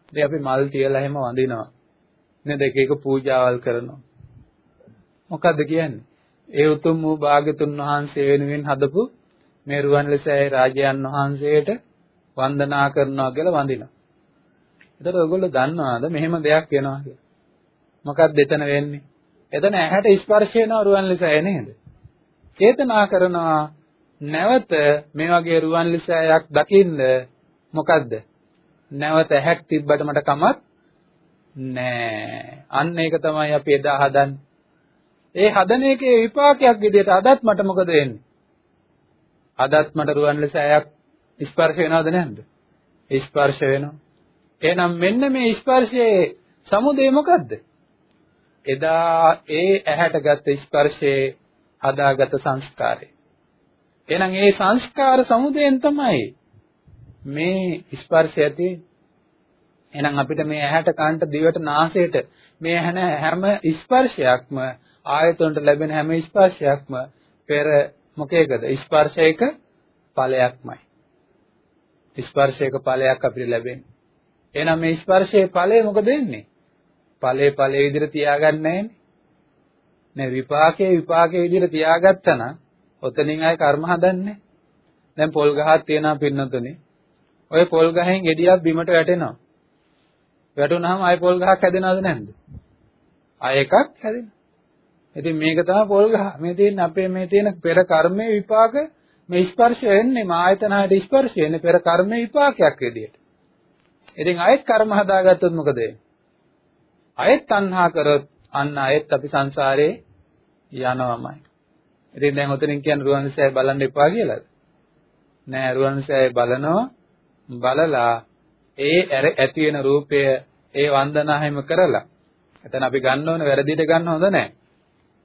ඉතින් අපි මල් තියලා එහෙම වඳිනවා. නේද? එක එක පූජාවල් කරනවා. මොකද්ද කියන්නේ? ඒ උතුම් වූ භාග්‍යතුන් වහන්සේ වෙනුවෙන් හදපු මේ රුවන්වැලිසෑය රාජයන් වහන්සේට වන්දනා කරනවා කියලා වඳිනවා. එතකොට ඔයගොල්ලෝ දන්නවාද මෙහෙම දෙයක් වෙනවා කියලා? මොකක්ද එතන වෙන්නේ? එතන ඇහැට ස්පර්ශ වෙනවා රුවන්වැලිසෑය නේද? චේතනා කරනවා නැවත මේ වගේ රුවන්වැලිසෑයක් දකින්න මොකද්ද? නැවත ඇහැක් තිබ්බට මට කමක් නෑ. අන්න ඒක තමයි අපි එදා හදන්නේ. ඒ හදන එකේ විපාකයක් විදිහට අදත් මට මොකද වෙන්නේ? අදත් මට රුවන් ලෙස ඇයක් ස්පර්ශ වෙනවද නැද්ද? ස්පර්ශ වෙනවා. එහෙනම් මෙන්න මේ ස්පර්ශයේ සමුදය මොකද්ද? එදා ඒ ඇහැට ගත්ත ස්පර්ශයේ හදාගත් සංස්කාරය. එහෙනම් ඒ සංස්කාර සමුදයෙන් තමයි මේ ස්පර්ශය ඇති. එහෙනම් අපිට මේ ඇහැට කනට දිවට නාසයට මේ ඇහෙන හැම ස්පර්ශයක්ම ආයතනට ලැබෙන හැම ස්පර්ශයක්ම පෙර මොකේකද? ස්පර්ශයක ඵලයක්මයි. ස්පර්ශයක ඵලයක් අපිට ලැබෙන්නේ. එහෙනම් මේ ස්පර්ශයේ ඵලය මොකද වෙන්නේ? ඵලේ ඵලේ විදිහට තියාගන්නේ නැහැනේ. නේ විපාකයේ විපාකයේ විදිහට තියාගත්තා නම් ඔතනින් ආයේ කර්ම හදන්නේ දැන් පොල් ගහක් තියනවා පින්නතුනේ ඔය පොල් ගහෙන් ගෙඩියක් බිමට වැටෙනවා වැටුනහම ආයේ පොල් ගහක් හැදෙනවද නැද්ද ආය එකක් හැදෙනවා ඉතින් මේක තමයි පොල් ගහ. මේ තියෙන අපේ මේ තියෙන පෙර කර්මයේ විපාක මේ ස්පර්ශ වෙන්නේ මායතනහට ස්පර්ශ වෙන්නේ පෙර කර්මයේ විපාකයක් විදියට. ඉතින් අයෙත් කර්ම හදාගත්තොත් මොකද වෙන්නේ? අයෙත් තණ්හා කරොත් අන්න අයෙත් අපි සංසාරේ යනවාමයි. ඉතින් දැන් ඔතනින් කියන්නේ රුවන්සෑය බලන්න එපා කියලාද? නෑ රුවන්සෑය බලනවා බලලා ඒ ඇති වෙන රූපය ඒ වන්දනාහෙම කරලා එතන අපි ගන්න ඕන වැරදිට ගන්න හොඳ නෑ.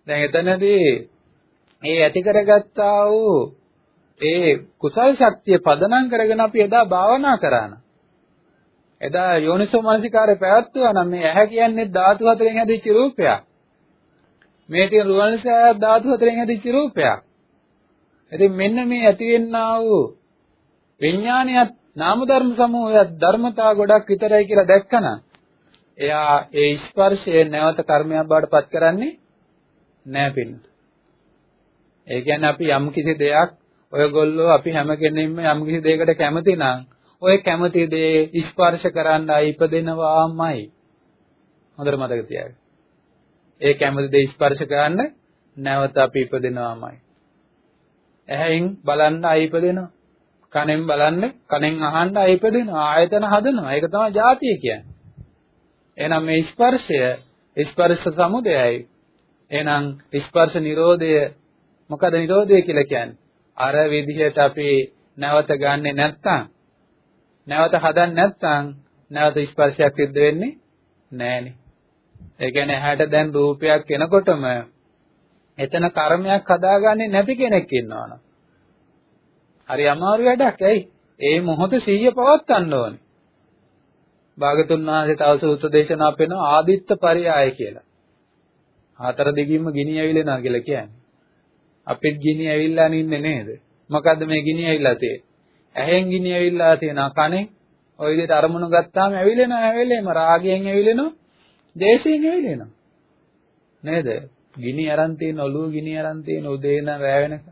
දැන් එතනදී ඒ ඇති කරගත්තා වූ ඒ කුසල් ශක්තිය පදනම් කරගෙන අපි එදා භාවනා කරාන. එදා යෝනිසෝ මනසිකාරය පැවැත්වුවා නම් මේ ඇහැ කියන්නේ ධාතු හතරෙන් හැදිච්ච රූපයක්. මේ තියෙන රුවන්සෑය ධාතු හතරෙන් හැදිච්ච රූපයක්. ඉතින් මෙන්න මේ ඇතිවෙන්නා වූ විඥානියත් නාම ධර්ම සමූහයත් ධර්මතා ගොඩක් විතරයි කියලා දැක්කනම් එයා ඒ ස්පර්ශය නැවත කර්මයක් බවට පත් කරන්නේ නෑ පින්නත. ඒ කියන්නේ අපි යම් කිසි දෙයක් ඔයගොල්ලෝ අපි හැම කෙනෙක්ම යම් කිසි දෙයකට කැමති නම් ඔය කැමති දේ ස්පර්ශ කරන්න ඉපදෙනවාමයි. හොඳට මතක තියාගන්න. ඒ කැමති දේ ස්පර්ශ කරන්න නැවත අපි ඉපදෙනවාමයි. ඇහෙන් බලන්න ඉපදෙනවා. කනෙන් බලන්න, කනෙන් අහන්න ඉපදෙනවා. ආයතන හදනවා. ඒක තමයි ಜಾතිය කියන්නේ. එහෙනම් මේ ස්පර්ශය ස්පර්ශ සමුදයයි එහෙනම් ස්පර්ශ නිරෝධය මොකද නිරෝධය කියලා කියන්නේ? අර විදිහට අපි නැවත ගන්නෙ නැත්තම් නැවත හදන්නේ නැත්තම් නැවත ස්පර්ශයක් සිද්ධ වෙන්නේ නැහනේ. ඒ කියන්නේ ඇහැට දැන් රූපයක් එනකොටම එතන කර්මයක් හදාගන්නේ නැති කෙනෙක් ඉන්නවනම් හරි අමාරු වැඩක්. ඇයි? ඒ මොහොත සිහිය පවත්වන්න ඕනේ. භාගතුන් වහන්සේ තව සූත්‍ර දේශනා පෙන්වන ආදිත්ත පරියාය කියලා. හතර දිගින්ම ගිනි ඇවිලෙනවා කියලා කියන්නේ. අපිත් ගිනි ඇවිල්ලා නින්නේ නේද? මොකද්ද මේ ගිනි ඇවිල්ලා තියෙන්නේ? ඇහෙන් ගිනි ඇවිල්ලා තියෙනවා කනෙන් ඔය විදිහට අරමුණු ගත්තාම ඇවිලෙනවා ඇවිලෙම රාගයෙන් ඇවිලෙනවා දේශයෙන් ඇවිලෙනවා නේද ගිනි අරන් තියෙන ඔළුව ගිනි අරන් තියෙන උදේ ඉඳන් රැ වෙනකම්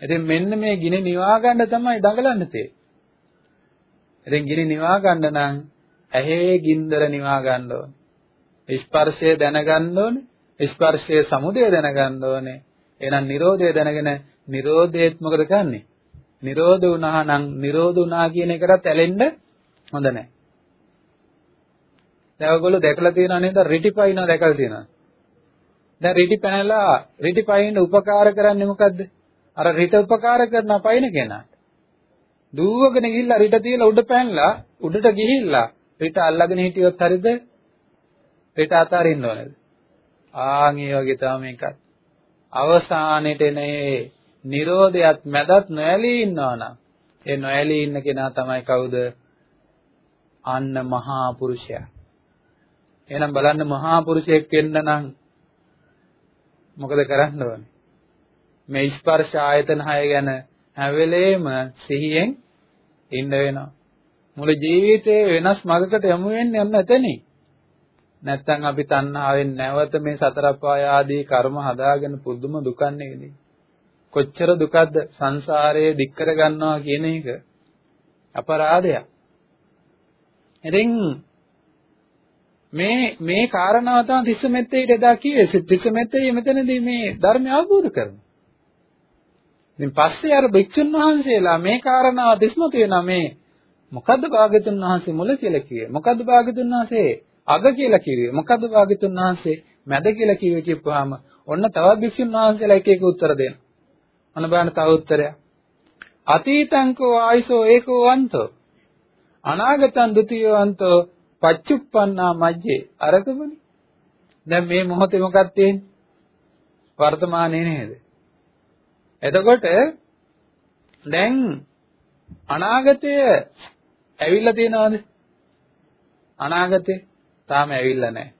ඉතින් මෙන්න මේ ගිනි නිවා ගන්න තමයි දඟලන්න තියෙන්නේ ඉතින් ගිනි නිවා ගන්න නම් ඇහි ගින්දර නිවා ගන්න ඕනේ ස්පර්ශය දැනගන්න ඕනේ ස්පර්ශයේ සමුදය දැනගන්න ඕනේ. එහෙනම් Nirodha දැනගෙන Nirodheත් මොකද කරන්නේ? Nirodha වුණා නම් Nirodha වුණා කියන එකටත් ඇලෙන්න හොඳ නැහැ. දැන් ඔයගොල්ලෝ දැකලා තියෙනව නේද? රිටි පයින්නවා දැකලා තියෙනවද? දැන් රිටි පැනලා රිටි පයින්න උපකාර කරන්නේ මොකද්ද? අර රිට උපකාර කරන පයින් කෙනාට. දුවගෙන ගිහිල්ලා රිට තියලා උඩ පැනලා උඩට ගිහිල්ලා රිට අල්ලගෙන හිටියොත් හරිද? රිට අතාරින්න ඕනේද? ආන් ඒ වගේ තමයි මේකත්. අවසානෙට එනේ Nirodhayat මැදත් නොඇලී ඉන්නවනම් ඒ නොඇලී ඉන්න කෙනා තමයි කවුද? අන්න මහා පුරුෂයා. එහෙනම් බලන්න මහා පුරුෂයෙක් වෙන්න නම් මොකද කරන්න ඕනේ? මේ ස්පර්ශ ආයතන හය ගැන හැම වෙලේම සිහියෙන් ඉන්න වෙනවා. මුළු ජීවිතේ වෙනස් මගකට යමු වෙන්නේ අන්න එතනින්. නැත්තම් අපි තණ්හාවෙන් නැවත මේ සතර පාය ආදී කර්ම හදාගෙන පුදුම දුකක් නේද? කොච්චර දුකක්ද සංසාරයේ දික් කර ගන්නවා කියන එක අපරාධයක්. ඉතින් මේ මේ කාරණාව තමයි තිස්සමෙත්තේට එදා කිව්වේ. තිස්සමෙත්තේ මෙතනදී මේ ධර්මය අවබෝධ කරනවා. ඉතින් පස්සේ අර භික්ෂුන් වහන්සේලා මේ කාරණාව දිස්මතු වෙනා මේ මොකද්ද භාග්‍යතුන් වහන්සේ මුල කියලා කිව්වේ? මොකද්ද භාග්‍යතුන් වහන්සේ අග කියලා කිව්වේ? මොකද්ද භාග්‍යතුන් වහන්සේ මැද කියලා කිව්වේ කියපුවාම ඔන්න තවත් භික්ෂුන් වහන්සේලා එක එක උත්තර දෙනවා. මොන බලන්න තව උත්තරයක්. අතීතං කෝ ආයිසෝ ඒකෝ වන්තෝ අනාගතං ဒ ුතියෝ වන්තෝ පච්චුප්පන්නා මජ්ජේ අරකමනේ. දැන් මේ මොහොතේ මොකක්ද තියෙන්නේ? වර්තමානයේ නේද? එතකොට දැන් අනාගතය ඇවිල්ලා තියෙනවද? අනාගතේ තාම ඇවිල්ලා නැහැ.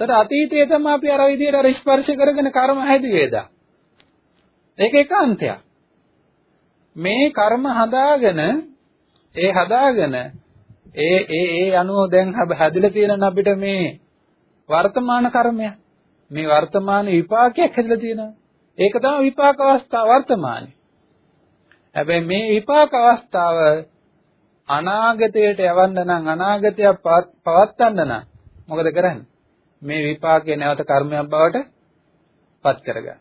එතකොට අතීතයේ තමයි අපි අර විදිහට අර ස්පර්ශ කරගෙන කර්ම හැදුවේද? ඒක ඒකාන්තයක්. මේ කර්ම හදාගෙන ඒ හදාගෙන ඒ ඒ ඒ අනුව දැන් හැදිලා තියෙන අපිට මේ වර්තමාන කර්මය මේ වර්තමාන විපාකයක් හැදිලා තියෙනවා. ඒක තමයි විපාක අවස්ථාව වර්තමානයේ. හැබැයි මේ විපාක අවස්ථාව අනාගතයට යවන්න නම් අනාගතය පවත්වන්න නම් මොකද කරන්නේ? මේ විපාකේ නැවත කර්මයක් බවට පත් කරගන්න.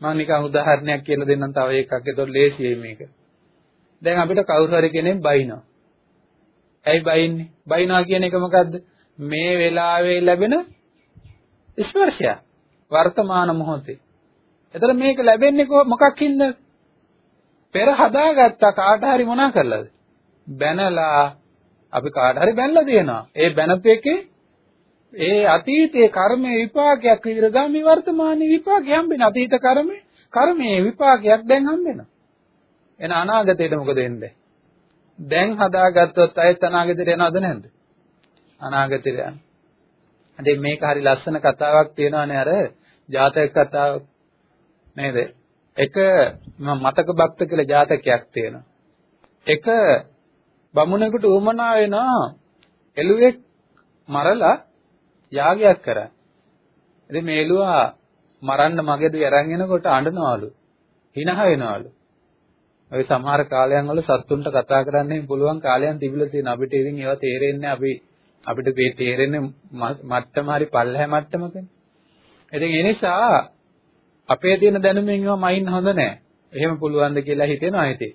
මම නිකන් උදාහරණයක් කියලා දෙන්නම් තව එකක්. ඒතකොට ලේසියි මේක. දැන් අපිට කවුරු හරි කෙනෙක් බයිනවා. ඇයි බයින්නේ? බයිනවා කියන එක මොකද්ද? මේ වෙලාවේ ලැබෙන ස්පර්ශය. වර්තමාන මොහොතේ. එතකොට මේක ලැබෙන්නේ මොකක්ින්ද? පෙර හදාගත්ත කාට හරි මොනා කරලාද? බැනලා අපි කාට හරි බැනලා දෙනවා. ඒ බැනපු එකේ ඒ අතීතයේ කර්මයේ විපාකයක් විදිහට ගා මේ වර්තමානයේ විපාකයක් හම්බෙන අතීත කර්මයේ කර්මයේ විපාකයක් දැන් හම්බෙනවා. එන අනාගතයට මොකද වෙන්නේ? දැන් හදාගත්තොත් අයත් අනාගතයට යනවද නැද්ද? අනාගතයට යනවා. ඉතින් මේක හරි ලස්සන කතාවක් තියෙනවානේ අර ජාතක කතාවක් නේද? එක මතක භක්ත කියලා ජාතකයක් තියෙනවා. එක බමුණෙකුට උවමනා වෙනවා එළුවෙක් මරලා යාගයක් කරා. ඉතින් මේ එළුවා මරන්න මගේදී අරන් එනකොට අඬනවලු. හිනහ වෙනවලු. ඔය සමහර කාලයන් වල සත්තුන්ට කතා කරන්න පුළුවන් කාලයන් තිබිලා තියෙන අපිට ඉතින් ඒවා තේරෙන්නේ අපි අපිට මේ තේරෙන්නේ මට්ටම හරි පල්ලහැ මට්ටමකනේ. ඉතින් ඒ නිසා අපේ තියෙන දැනුමෙන් ඒවා මයින් හොඳ නැහැ. එහෙම පුළුවන්ද කියලා හිතෙනවා හිතේ.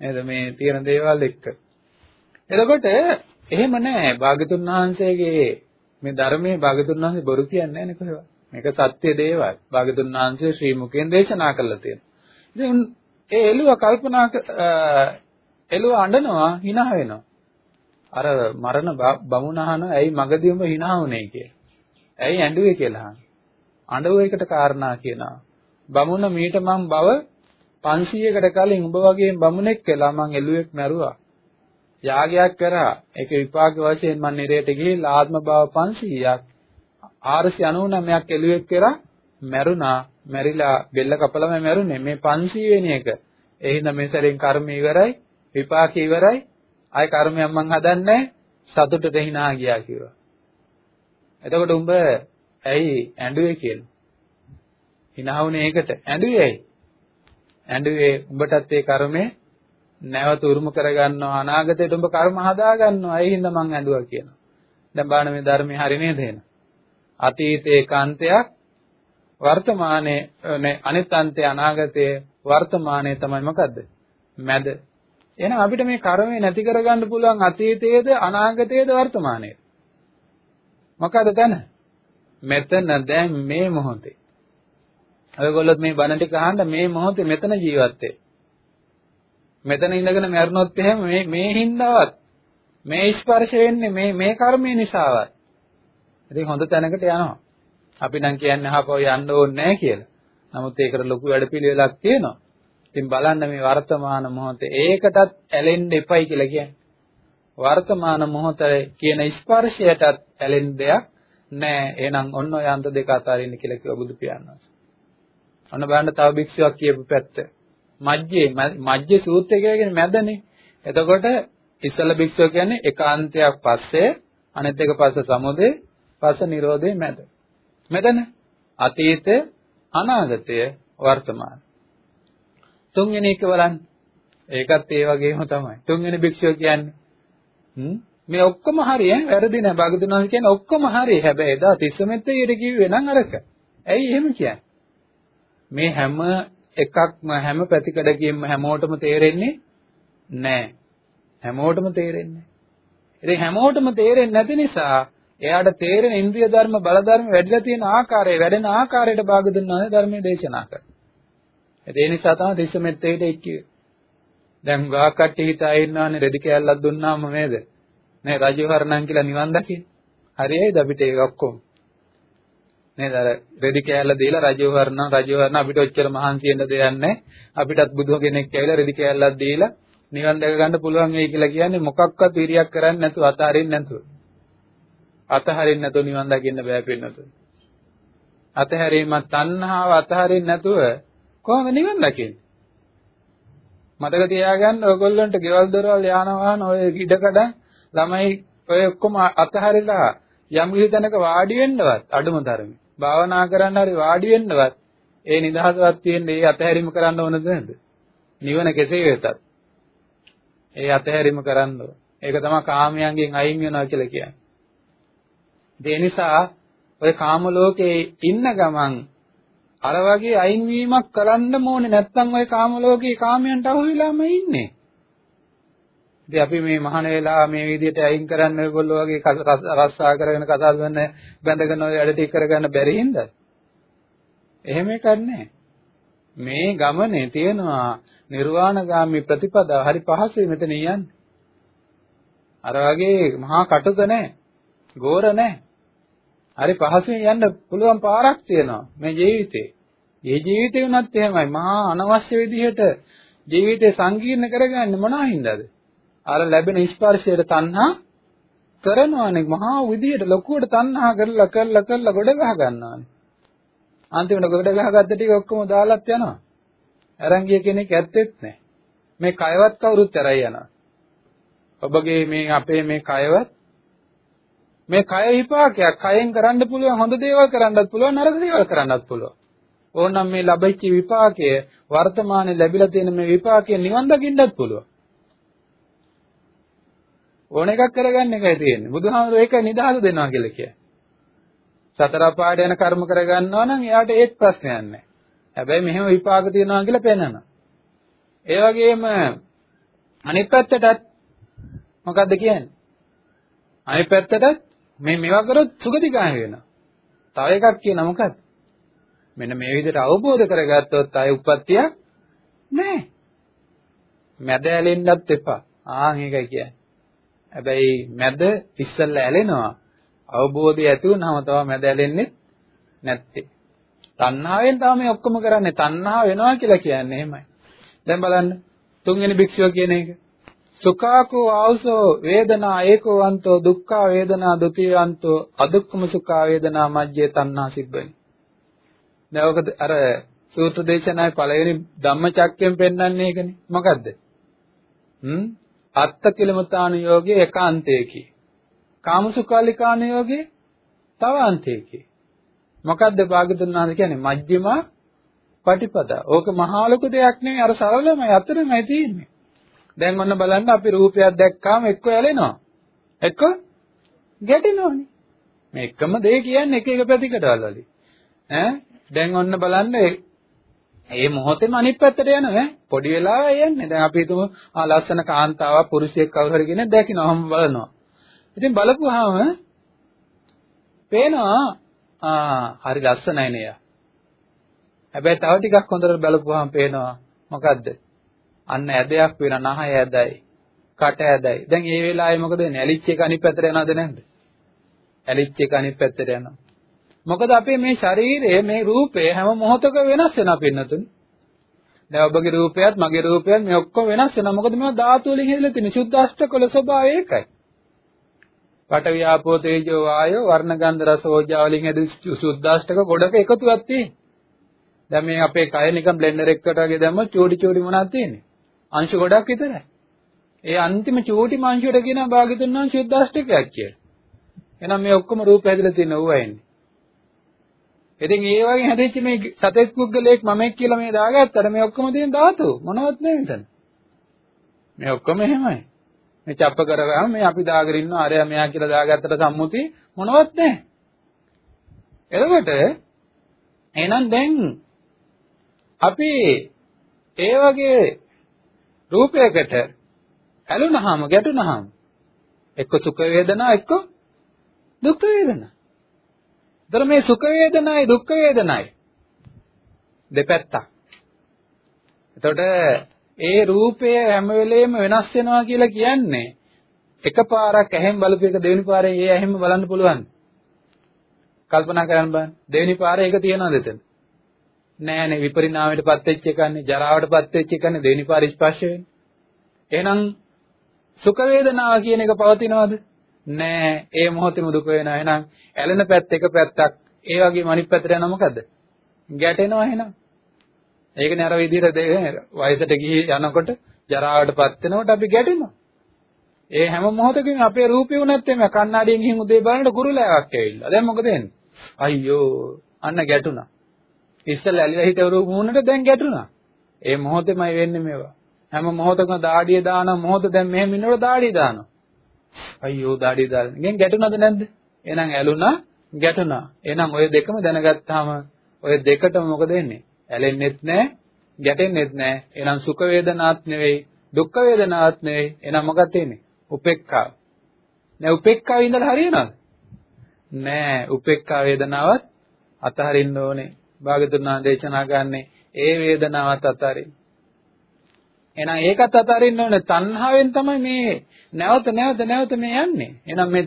නේද මේ තියෙන දේවල් එක්ක. එතකොට එහෙම නැහැ. භාගතුන් වහන්සේගේ මේ ධර්මයේ භාගතුන් වහන්සේ බොරු කියන්නේ නැහැ නේ කොහෙවත්. මේක සත්‍ය දේවල්. භාගතුන් වහන්සේ ශ්‍රී මුකෙන් දේශනා කළා තියෙනවා. ඉතින් ඒ එළුව කල්පනා එළුව අඬනවා hina වෙනවා. අර මරණ බමුණ අහන ඇයි මගදී උඹ hina වුනේ කියලා. ඇයි ඇඬුවේ කියලා අහන. අඬව එකට කාරණා කියනවා. බමුණ මීට මං බව 500කට කලින් උඹ වගේ බමුණෙක් කියලා මං එළුවෙක් මැරුවා. යාගයක් කරා. ඒක විපාක වශයෙන් මං නිරයට ගිහිල්ලා ආත්ම භාව 500ක් 499ක් එළුවෙක් කරා මැරුණා. මැරිලා බෙල්ල කපලම මැරුණේ. මේ 500 වෙනි එක. ඒ හින්දා මේ සැරෙන් කර්ම ඉවරයි, විපාක ඉවරයි. ආයි කර්මයක් මං හදන්නේ සතුටට hina ගියා කිව්වා. එතකොට උඹ ඇයි ඇඬුවේ කියලා? hina වුනේ ඒකට. ඇඬුවේ ඇයි? ඇඬුවේ උඹටත් ඒ කර්මය නැවත උරුම කරගන්නවා අනාගතයට උඹ කර්ම හදාගන්නවා. ඒ හින්දා මං ඇඬුවා කියනවා. දැන් බලන්න මේ ධර්මයේ හරි නේද එන? අතීතේ කාන්තයක් වර්තමානයේ අනිත් අන්තයේ අනාගතයේ වර්තමානයේ තමයි මොකද්ද? මැද. එහෙනම් අපිට මේ කර්මය නැති කරගන්න පුළුවන් අතීතයේද අනාගතයේද වර්තමානයේද? මොකද දැන? මෙතන දැන් මේ මොහොතේ. ඔයගොල්ලොත් මේ බණ ටික අහන්න මේ මොහොතේ මෙතන ජීවත් මෙතන ඉඳගෙන මැරුණොත් එහෙම මේ මේ හින්දාවත් මේ ස්පර්ශ වෙන්නේ මේ මේ කර්මය නිසාවත්. ඉතින් හොඳ තැනකට යනවා. අපි නම් කියන්නේ අහපව යන්න ඕනේ නැහැ කියලා. නමුත් ඒකට ලොකු වැඩපිළිවෙලක් තියෙනවා. ඉතින් බලන්න මේ වර්තමාන මොහොතේ ඒකටත් ඇලෙන්න එපයි කියලා කියන්නේ. වර්තමාන මොහොතේ කියන ස්පර්ශයටත් ඇලෙන්න දෙයක් නැහැ. එහෙනම් ඔන්න ඔය අන්ත දෙක අතරින් කියලා කිව්ව බුදු පියාණන්. ඔන්න බලන්න තව භික්ෂුවක් කියපු පැත්ත. මජ්ජේ මජ්ජේ සූත්‍රය කියන්නේ මැදනේ. එතකොට ඉස්සල භික්ෂුව කියන්නේ එකාන්තයක් පස්සේ අනිත් එක පස්ස සමුදේ පස්ස නිරෝධේ මැද. මෙතන අතීතය අනාගතය වර්තමාන. තුන්වෙනි එක බලන්න. ඒකත් ඒ වගේම තමයි. තුන්වෙනි භික්ෂුව කියන්නේ මේ ඔක්කොම හරි ඈ? වැරදි නෑ. භාගතුනාස් කියන්නේ ඔක්කොම හරි හැබැයි එදා තිස්සමෙත්තේට කිව්වේ නම් අරක. ඇයි එහෙම කියන්නේ? මේ හැම එකක්ම හැම පැතිකඩකින්ම හැමෝටම තේරෙන්නේ නෑ. හැමෝටම තේරෙන්නේ ඉතින් හැමෝටම තේරෙන්නේ නැති නිසා එයාට තේරෙන ඉන්ද්‍රිය ධර්ම බල ධර්ම වැඩිලා තියෙන ආකාරය වැඩෙන ආකාරයට භාගතුනාස් ධර්මයේ දේශනා කරා ඒ නිසා තමයි තිස්සමෙත්තේට එක්කියේ දැන් ගා කට්ටිය හිතා ඉන්නවනේ රෙදි කෑල්ලක් දුන්නාම නේද නේ රජවරණන් කියලා නිවන් දකින්න. හරියයිද අපිට ඒක ඔක්කොම? නේද අර රෙදි කෑල්ල දීලා රජවරණ රජවරණ අපිට ඔච්චර මහන්සි වෙන්න දෙයක් නැහැ. අපිටත් බුදු කෙනෙක් ඇවිල්ලා රෙදි කෑල්ලක් දීලා නිවන් දැක ගන්න පුළුවන් වෙයි කියලා කියන්නේ මොකක්වත් විරියක් කරන්නේ නැතුව අතහරින්න නැතුව. අතහරින්න නැතුව නිවන් දකින්න බෑ පින්නතු. අතහැරීම තණ්හාව අතහරින්න නැතුව කොහොම නිවන් දකින්නේ? මතක තියාගන්න ඔයගොල්ලන්ට ගෙවල් දොරවල් යාන වාහන ඔය ඉඩකඩ ළමයි ඔය ඔක්කොම අතහැරලා යම් කිසි තැනක වාඩි වෙන්නවත් අඩුම තරමේ භාවනා කරන්න හරි වාඩි වෙන්නවත් ඒ නිදහසක් තියෙන්නේ ඒ අතහැරීම කරන්න ඕනද නැද්ද? නිවන කෙසේ වෙතත් ඒ අතහැරීම කරන්න ඕන. ඒක තමයි කාමයන්ගෙන් අයින් වෙනවා කියලා කියන්නේ. ඒ නිසා ඔය කාම ලෝකේ ඉන්න ගමන් අර වගේ අයින් වීමක් කරන්න ඕනේ නැත්නම් ඔය කාම ලෝකේ කාමයන්ට අහු වෙලාම ඉන්නේ. ඉතින් අපි මේ මහාන වෙලා මේ විදිහට අයින් කරන්න ඔයගොල්ලෝ වගේ රස්සා කරගෙන කතා කරන බැඳගෙන ඔය වැඩ ටික කරගන්න බැරි හින්දා. එහෙම එකක් නැහැ. මේ ගමනේ තියෙනවා නිර්වාණගාමී ප්‍රතිපදාව හරි පහසුයි මෙතන යන්නේ. අර වගේ මහා කටුක නැහැ. ගෝර නැහැ. හරි පහසුවෙන් යන්න පුළුවන් පාරක් තියෙනවා මේ ජීවිතේ. මේ ජීවිතේ වුණත් එහෙමයි. මහා අනවශ්‍ය විදිහට ජීවිතේ සංකීර්ණ කරගන්නේ මොනවා හින්දාද? අර ලැබෙන ස්පර්ශයට තණ්හා කරනවානේ මහා විදියට ලොකුවට තණ්හා කරලා කරලා කරලා ගොඩ ගහ ගන්නවානේ. අන්තිමට ගොඩ ගහගත්ත ටික ඔක්කොම දාලත් යනවා. අරන් ගිය කෙනෙක් ඇත්තෙත් නැහැ. මේ කයවත් කවුරුත් ඇරයි යනවා. ඔබගේ මේ අපේ මේ කයවත් මේ කය විපාකයක්. කයෙන් කරන්න පුළුවන් හොඳ දේවල් කරන්නත් පුළුවන් නරක දේවල් කරන්නත් පුළුවන්. ඕනනම් මේ ලැබෙච්ච විපාකය වර්තමානයේ ලැබිලා තියෙන මේ විපාකය නිවන් දකින්නත් පුළුවන්. ඕන එකක් කරගන්න එකයි තියෙන්නේ. බුදුහාමුදුරුවෝ ඒක නිදහස දෙනවා කියලා කියන්නේ. සතර පාඩ යන කර්ම කරගන්නවා නම් එයාට ඒත් ප්‍රශ්නයක් නැහැ. හැබැයි මෙහෙම විපාක තියනවා කියලා පෙන්නනවා. ඒ වගේම අනිත් පැත්තටත් මොකද්ද කියන්නේ? අනිත් පැත්තටත් මේ මේවා කරොත් සුගතිකාමී වෙනවා. තව එකක් කියනවා මොකද්ද? මෙන්න මේ විදිහට අවබෝධ කරගත්තොත් ආය උප්පත්තිය නැහැ. මැද ඇලෙන්නත් එපා. ආන් ඒකයි කියන්නේ. හැබැයි මැද ඉස්සල්ලා ඇලෙනවා. අවබෝධය ඇති වුනහම තමයි මැද ඇලෙන්නේ නැත්තේ. තණ්හාවෙන් තමයි මේ ඔක්කොම කරන්නේ. තණ්හා වෙනවා කියලා කියන්නේ එහෙමයි. දැන් බලන්න තුන්වෙනි භික්ෂුව කියන එක. සුඛාකෝ ආවසෝ වේදනා ඒකෝ අන්තෝ දුක්ඛා වේදනා ဒ ුතියන්තෝ අදුක්ඛම සුඛා වේදනා මජ්ජේ තණ්හා සිබ්බනි. දැන් ඔක අර සූත්‍ර දේශනාවේ පළවෙනි ධම්මචක්කයෙන් පෙන්වන්නේ ඒකනේ. මොකද්ද? හ්ම් අත්ත කිලමතාන යෝගයේ ඒකාන්තයකි. කාමසුකාලිකාන යෝගයේ තව අන්තයකි. මොකද්ද භාගතුන් වහන්සේ කියන්නේ මජ්ක්‍ධිමා පටිපදා. ඕක මහා ලොකු දෙයක් නෙවෙයි අර සරලමයි අතරමයි තියෙන්නේ. දැන් ඔන්න බලන්න අපි රූපයක් දැක්කාම එක්ක ඇලෙනවා. එක්ක ගැටෙනවනේ. මේ එකම දේ කියන්නේ එක එක පැතිකඩවල වලින්. ඈ දැන් ඔන්න බලන්න ඒ මොහොතේම අනිත් පැත්තට යනවා පොඩි වෙලාව යන්නේ. දැන් අපි හිතමු ආ ලස්සන කාන්තාවක් පුරුෂයෙක් කවුරු හරි කෙනෙක් දැකිනවම බලනවා. ඉතින් බලපුවාම පේනවා ආ හරි ලස්සනයි නේ. හැබැයි තව ටිකක් හොඳට බලපුවාම පේනවා මොකද්ද? අන්න ඇදයක් වෙන නහය ඇදයි. කට ඇදයි. දැන් මේ වෙලාවේ මොකද වෙන්නේ? ඇලිච් එක අනිත් පැත්තට යනවද නැද්ද? ඇලිච් එක අනිත් පැත්තට යනවා. මොකද අපේ මේ ශරීරයේ මේ රූපය හැම මොහොතක වෙනස් වෙනවා පින්නතුනි. දැන් ඔබගේ රූපයත් මගේ රූපයත් මේ ඔක්කොම වෙනස් වෙනවා. මොකද මේවා ධාතු වලින් හැදලා තියෙන සුද්ධාෂ්ටකවල ස්වභාවය ඒකයි. පඨවි ආපෝ තේජෝ වායෝ වර්ණ ගන්ධ රස ඕජා වලින් හැදෙන සුද්ධාෂ්ටක ගොඩක එකතුවක් තියෙන්නේ. දැන් මේ අපේ කය නිකන් බ්ලෙන්ඩර් එකකට වගේ දැම්මොත් චූඩි චූඩි මොනවද තියෙන්නේ? අංශු ගොඩක් විතරයි. ඒ අන්තිම චූටි මාංශයට කියන භාග්‍යතුන් වහන්සේ සුද්දාෂ්ටකයක් කියලා. එහෙනම් මේ ඔක්කොම රූප හැදිලා තියෙන ඕවා එන්නේ. ඉතින් ඒ වගේ හැදෙච්ච මේ සතෙක් පුද්ගලයෙක් මමෙක් කියලා මේ දාගත්තට මේ ඔක්කොම තියෙන ධාතු මොනවත් නෙවෙයි මෙතන. මේ ඔක්කොම එහෙමයි. මේ චප්ප කරගම මේ අපි දාගෙන ඉන්න අරයා මෙයා කියලා දාගත්තට සම්මුති මොනවත් නැහැ. එතකොට එහෙනම් දැන් අපි ඒ වගේ රූපයකට ඇලුනහම ගැටුනහම එක්ක සුඛ වේදනා එක්ක දුක් වේදනා. ඒතර මේ සුඛ වේදනායි දුක් වේදනායි දෙපැත්තක්. එතකොට ඒ රූපය හැම වෙලෙම වෙනස් වෙනවා කියලා කියන්නේ එකපාරක් ඇහෙන් බලපු එක දෙවෙනි පාරේ ඒ ඇහෙන්ම බලන්න පුළුවන්. කල්පනා කරන්න බෑ. දෙවෙනි පාරේ ඒක තියනවද එතන? නෑනේ විපරිණාමයටපත් වෙච්ච එකන්නේ ජරාවටපත් වෙච්ච එකන්නේ දෙවෙනි පාර ස්පර්ශ වෙන්නේ. එහෙනම් සුඛ වේදනාව කියන එක පවතිනවද? නෑ. ඒ මොහොතේම දුක වෙනවා. එහෙනම් ඇලෙන පැත්ත එක පැත්තක්. ඒ වගේම අනිත් පැත්තට යනවා මොකද්ද? ගැටෙනවා එහෙනම්. ඒකනේ අර විදිහට වයසට ගිහි යනකොට ජරාවටපත් වෙනකොට අපි ගැටෙනවා. ඒ හැම මොහොතකින් අපේ රූපය උනත් එමෙ කණ්ණාඩියෙන් ගිහින් උදේ බලනකොට කුරුලෑවක් ඇවිල්ලා. දැන් මොකද වෙන්නේ? අයියෝ අන්න ගැටුණා. ඉස්සෙල්ලා ඇලිලා හිටව රූප මුහුණට දැන් ගැටුණා. ඒ මොහොතේමයි වෙන්නේ මේවා. හැම මොහොතකම දාඩිය දාන මොහොත දැන් මෙහෙම ඉන්නකොට දාඩිය දානවා. අයියෝ දාඩිය දාන. ගෙන් ගැටුණාද නැද්ද? එහෙනම් ඇලුනා ගැටුණා. එහෙනම් ඔය දෙකම දැනගත්තාම ඔය දෙකටම මොකද වෙන්නේ? ඇලෙන්නෙත් නැහැ, ගැටෙන්නෙත් නැහැ. එහෙනම් සුඛ වේදනාත් නෙවෙයි, දුක්ඛ වේදනාත් නෙවෙයි. එහෙනම් මොකක්ද තියෙන්නේ? උපේක්ඛාව. නෑ උපේක්ඛාව ඉඳලා හරියනවද? නෑ උපේක්ඛා වේදනාවත් අතහරින්න ඕනේ. භාගතුන් දේශනා ගන්නේ ඒ වේදනාවත් අතහරින්න. එහෙනම් ඒකත් අතහරින්න ඕනේ. තණ්හාවෙන් තමයි මේ නැවත නැවත නැවත මේ යන්නේ. එහෙනම් මේ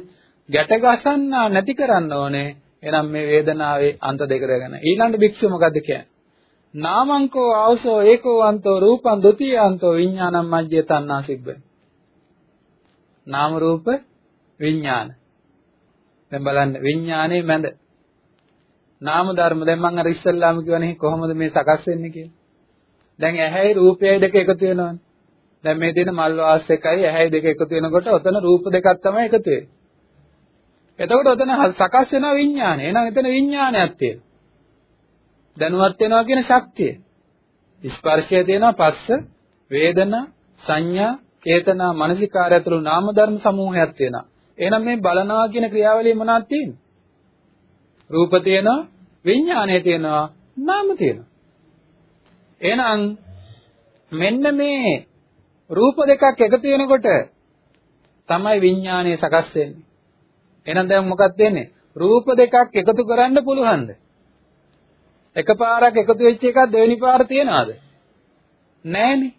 ගැට ගසන්න නැති කරන්න ඕනේ. එහෙනම් මේ වේදනාවේ අන්ත දෙක දගෙන. ඊළඟ භික්ෂුව මොකද්ද කියන්නේ? නාමංකෝ ආවසෝ ඒකෝ අන්තෝ රූපං ဒ ුතියාන්තෝ විඥානං මජ්ජේ තණ්හා සිබ්බ. නාම රූප විඥාන. දැන් බලන්න විඥානයේ මැද නාම ධර්ම දැන් මම අර ඉස්සල්ලාම කියවනේ කොහොමද මේ සකස් වෙන්නේ කියලා. දැන් ඇහැයි රූපයයි දෙක එකතු වෙනවනේ. දැන් මේ තියෙන මල් වාස් එකයි ඇහැයි දෙක එකතු වෙනකොට ඔතන රූප දෙකක් තමයි එකතු වෙන්නේ. එතකොට ඔතන සකස් වෙන විඥානය. එහෙනම් එතන විඥානයක් තියෙනවා. දැනුවත් වෙනවා කියන ශක්තිය. ස්පර්ශය තියෙනවා පස්ස, වේදනා, සංඥා, චේතනා, මනසිකාරය ඇතුළු නාම ධර්ම සමූහයක් තියෙනවා. එහෙනම් මේ බලනවා කියන ක්‍රියාවලිය මොනවද තියෙන්නේ? රූප තියෙනවා, විඥානය තියෙනවා, නාම තියෙනවා. එහෙනම් මෙන්න මේ රූප දෙකක් එකතු වෙනකොට තමයි විඥානය සකස් වෙන්නේ. එහෙනම් දැන් මොකක්ද වෙන්නේ? රූප දෙකක් එකතු කරන්න පුළුවන්ද? එකපාරක් එකතු වෙච්ච එකක් දෙවෙනි පාර තියනවාද? නැහැනේ.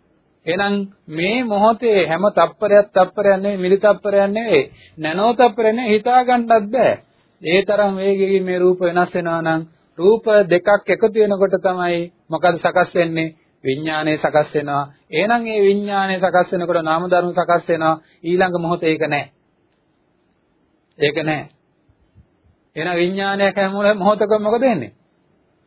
එහෙනම් මේ මොහොතේ හැම තප්පරයක් තප්පරයක් නෙවෙයි මිලි තප්පරයක් නෙවෙයි නැනෝ තප්පරයක් නෙවෙයි හිතා ගන්නත් බෑ. ඒ තරම් වේගයෙන් මේ රූප වෙනස් වෙනවා නම් රූප දෙකක් එකතු වෙනකොට තමයි මොකද සකස් වෙන්නේ? විඥානය සකස් වෙනවා. එහෙනම් මේ විඥානය සකස් වෙනකොට නාම ධර්ම සකස් වෙනවා. ඊළඟ මොහොතේ ඒක නැහැ. ඒක නැහැ. එහෙනම් විඥානයක් හැම මොහොතකම මොකද වෙන්නේ?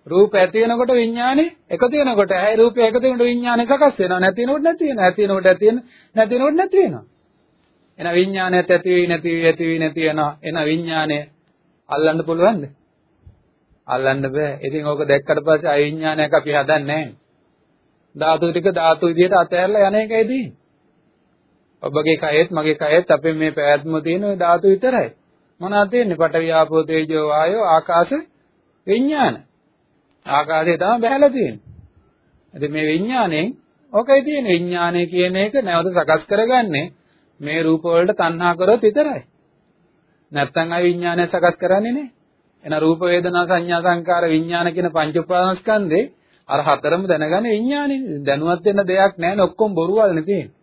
රූප ඇති වෙනකොට විඥානේ එකතු වෙනකොට ඇයි රූපය එකතු වෙනකොට විඥානේ සකස් වෙනවා නැති වෙනකොට නැති වෙනවා ඇති වෙනකොට ඇති වෙන නැති වෙනකොට නැති වෙනවා එහෙනම් විඥානයත් ඇති වෙයි නැති වෙයි ඇති වෙයි නැති වෙනවා එහෙනම් විඥානය අල්ලන්න පුළුවන්ද? අල්ලන්න බෑ. ඉතින් ඕක දැක්කට පස්සේ ආ විඥානයක් අපි හදන්නේ නැහැ. ධාතු ටික ධාතු විදිහට අතහැරලා යන එකයි තියෙන්නේ ඔබගේ කයෙත් මගේ කයෙත් අපේ මේ පැවැත්ම තියෙන ওই ධාතු විතරයි. මොනවද තියෙන්නේ? පඨවි ආපෝ තේජෝ වායෝ ආකාශ විඥාන. ආකාශය තමයි බහැලා තියෙන්නේ. ඉතින් මේ විඥාණයෙන් ඔකයි තියෙන විඥානය කියන එක නැවත සකස් කරගන්නේ මේ රූප වලට තණ්හා කරොත් විතරයි. නැත්තම් අය විඥානය සකස් කරන්නේ නේ. එන රූප වේදනා සංඥා සංකාර විඥාන කියන පංච උපාදානස්කන්ධේ අර හතරම දැනගන්නේ විඥානේ. දැනුවත් වෙන්න දෙයක් නැහැ ඔක්කොම බොරුවල්නේ තියෙන්නේ.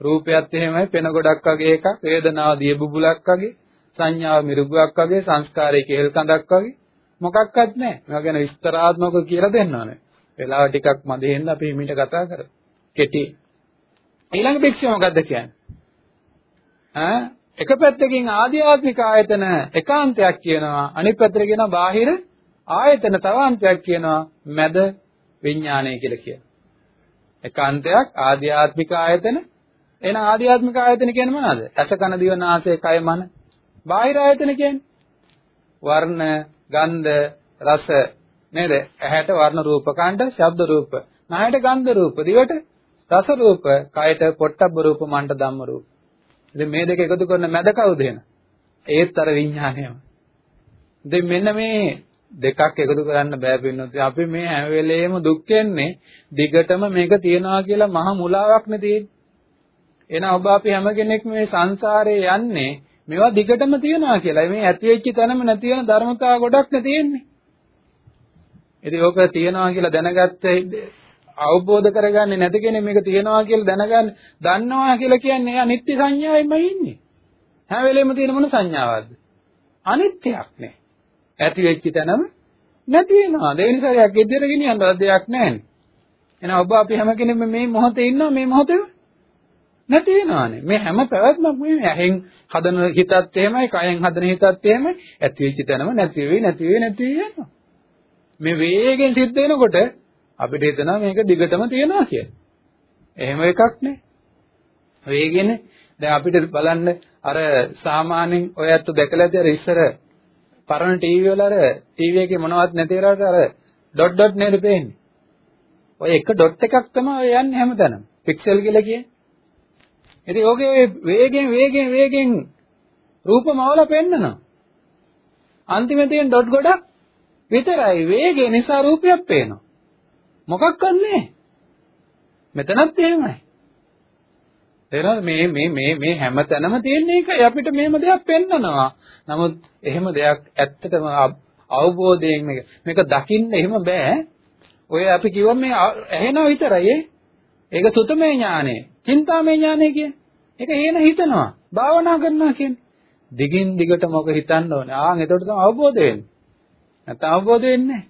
රූපයත් එහෙමයි පෙන ගොඩක් වගේ එකක්, වේදනාව දිය බුබුලක් වගේ, සංඥාව මිරිගුවක් වගේ, සංස්කාරය කෙහෙල් කඳක් වගේ, මොකක්වත් නැහැ. මේවා ගැන විස්තරාත්මකව කියලා දෙන්න ඕනේ. වෙලාව ටිකක් මදෙන්න අපි හිමිට කතා කරමු. කෙටි. ඊළඟ භික්ෂුව මොකද්ද කියන්නේ? ඈ එක පැත්තකින් ආධ්‍යාත්මික ආයතන එකාන්තයක් කියනවා අනිත් පැත්තට කියනවා බාහිර ආයතන තවාන්තයක් කියනවා මැද විඥානය කියලා කියනවා. එකාන්තයක් ආධ්‍යාත්මික ආයතන එහෙනම් ආධ්‍යාත්මික ආයතන කියන්නේ මොනවද? ඇස කන දිව නාසය කය මන. බාහිර ආයතන කියන්නේ වර්ණ, ගන්ධ, රස නේද? ඇහැට වර්ණ රූප, කණ්ඩ ශබ්ද රූප, නහයට ගන්ධ රූප, දිවට රස රූප, කයට පොට්ටබ්බ රූප, මණ්ඩ ධම්ම රූප. ඉතින් මේ දෙක එකතු කරන මැද කවුද එන? ඒත් අර විඥානයම. ඉතින් මෙන්න මේ දෙකක් එකතු කරන්න බෑ පින්නොත් අපි මේ හැම වෙලේම දුක් වෙන්නේ දිගටම මේක තියනවා කියලා මහ මුලාවක් නේ තියෙන්නේ. එහෙනම් ඔබ අපි හැම කෙනෙක් මේ සංසාරේ යන්නේ මේවා දිගටම තියනවා කියලා. මේ ඇති වෙච්ච තැනම නැති වෙන ධර්මතාව ගොඩක් නේ තියෙන්නේ. ඉතින් ඕක තියනවා කියලා දැනගත්ත අවබෝධ කරගන්නේ නැති කෙනෙක් මේක තියනවා කියලා දැනගන්න දන්නවා කියලා කියන්නේ එයා නිත්‍ය සංඥාවෙන්මයි ඉන්නේ. හැම වෙලෙම තියෙන මොන සංඥාවක්ද? අනිත්‍යයක් නේ. ඇති වෙච්ච තැනම නැති වෙනවා. දෙවෙනි සැරයක් ගෙදර ගෙනියන්න දෙයක් නැහැ. එහෙනම් ඔබ අපි හැම කෙනෙක්ම මේ මොහොතේ ඉන්නවා මේ මොහොතේ නැති වෙනවානේ. මේ හැම පැවැත්මක් මේ ඇහෙන් හදන හිතත් එහෙමයි, කයෙන් හදන හිතත් එහෙමයි. ඇති වෙච්ච තැනම නැති වෙයි, නැති වෙයි, නැති වෙයි යනවා. මේ වේගෙන් සිද්ධ වෙනකොට අපිට හිතනවා මේක දිගටම තියනවා කියලා. එහෙම එකක් නෑ. වේගෙනේ දැන් අපිට බලන්න අර සාමාන්‍යයෙන් ඔය ඇත්ත දැකලා ඇති අර ඉස්සර පරණ ටීවී වල අර ටීවී එකේ මොනවත් නැති වෙලාවට අර ඩොට් ඩොට් නේද පේන්නේ. ඔය එක ඩොට් එකක් තමයි යන්නේ හැමතැනම. පික්සල් කියලා කියන්නේ. ඉතින් ඕකේ වේගෙන් වේගෙන් වේගෙන් රූපමවල පෙන්නනවා. අන්තිමේ තියෙන ඩොට් ගොඩක් විතරයි වේගය නිසා රූපයක් පේනවා. මොකක්වත් නැහැ. මෙතනත් එහෙමයි. තේරෙනවද මේ මේ මේ මේ හැමතැනම තියෙන එකයි අපිට මෙහෙම දෙයක් පෙන්නනවා. නමුත් එහෙම දෙයක් ඇත්තටම අවබෝධයෙන් මේක මේක දකින්න එහෙම බෑ. ඔය අපි කිව්වම මේ ඇහෙනවා විතරයි ඒක සුතමේ ඥානෙ. චින්තාමේ ඥානෙ කියන්නේ. ඒක හේන හිතනවා. භාවනා කරනවා කියන්නේ. දිගින් දිගට මොක හිතන්න ඕනේ. ආන් එතකොට තමයි අවබෝධ වෙන්නේ. නැත්නම් අවබෝධ වෙන්නේ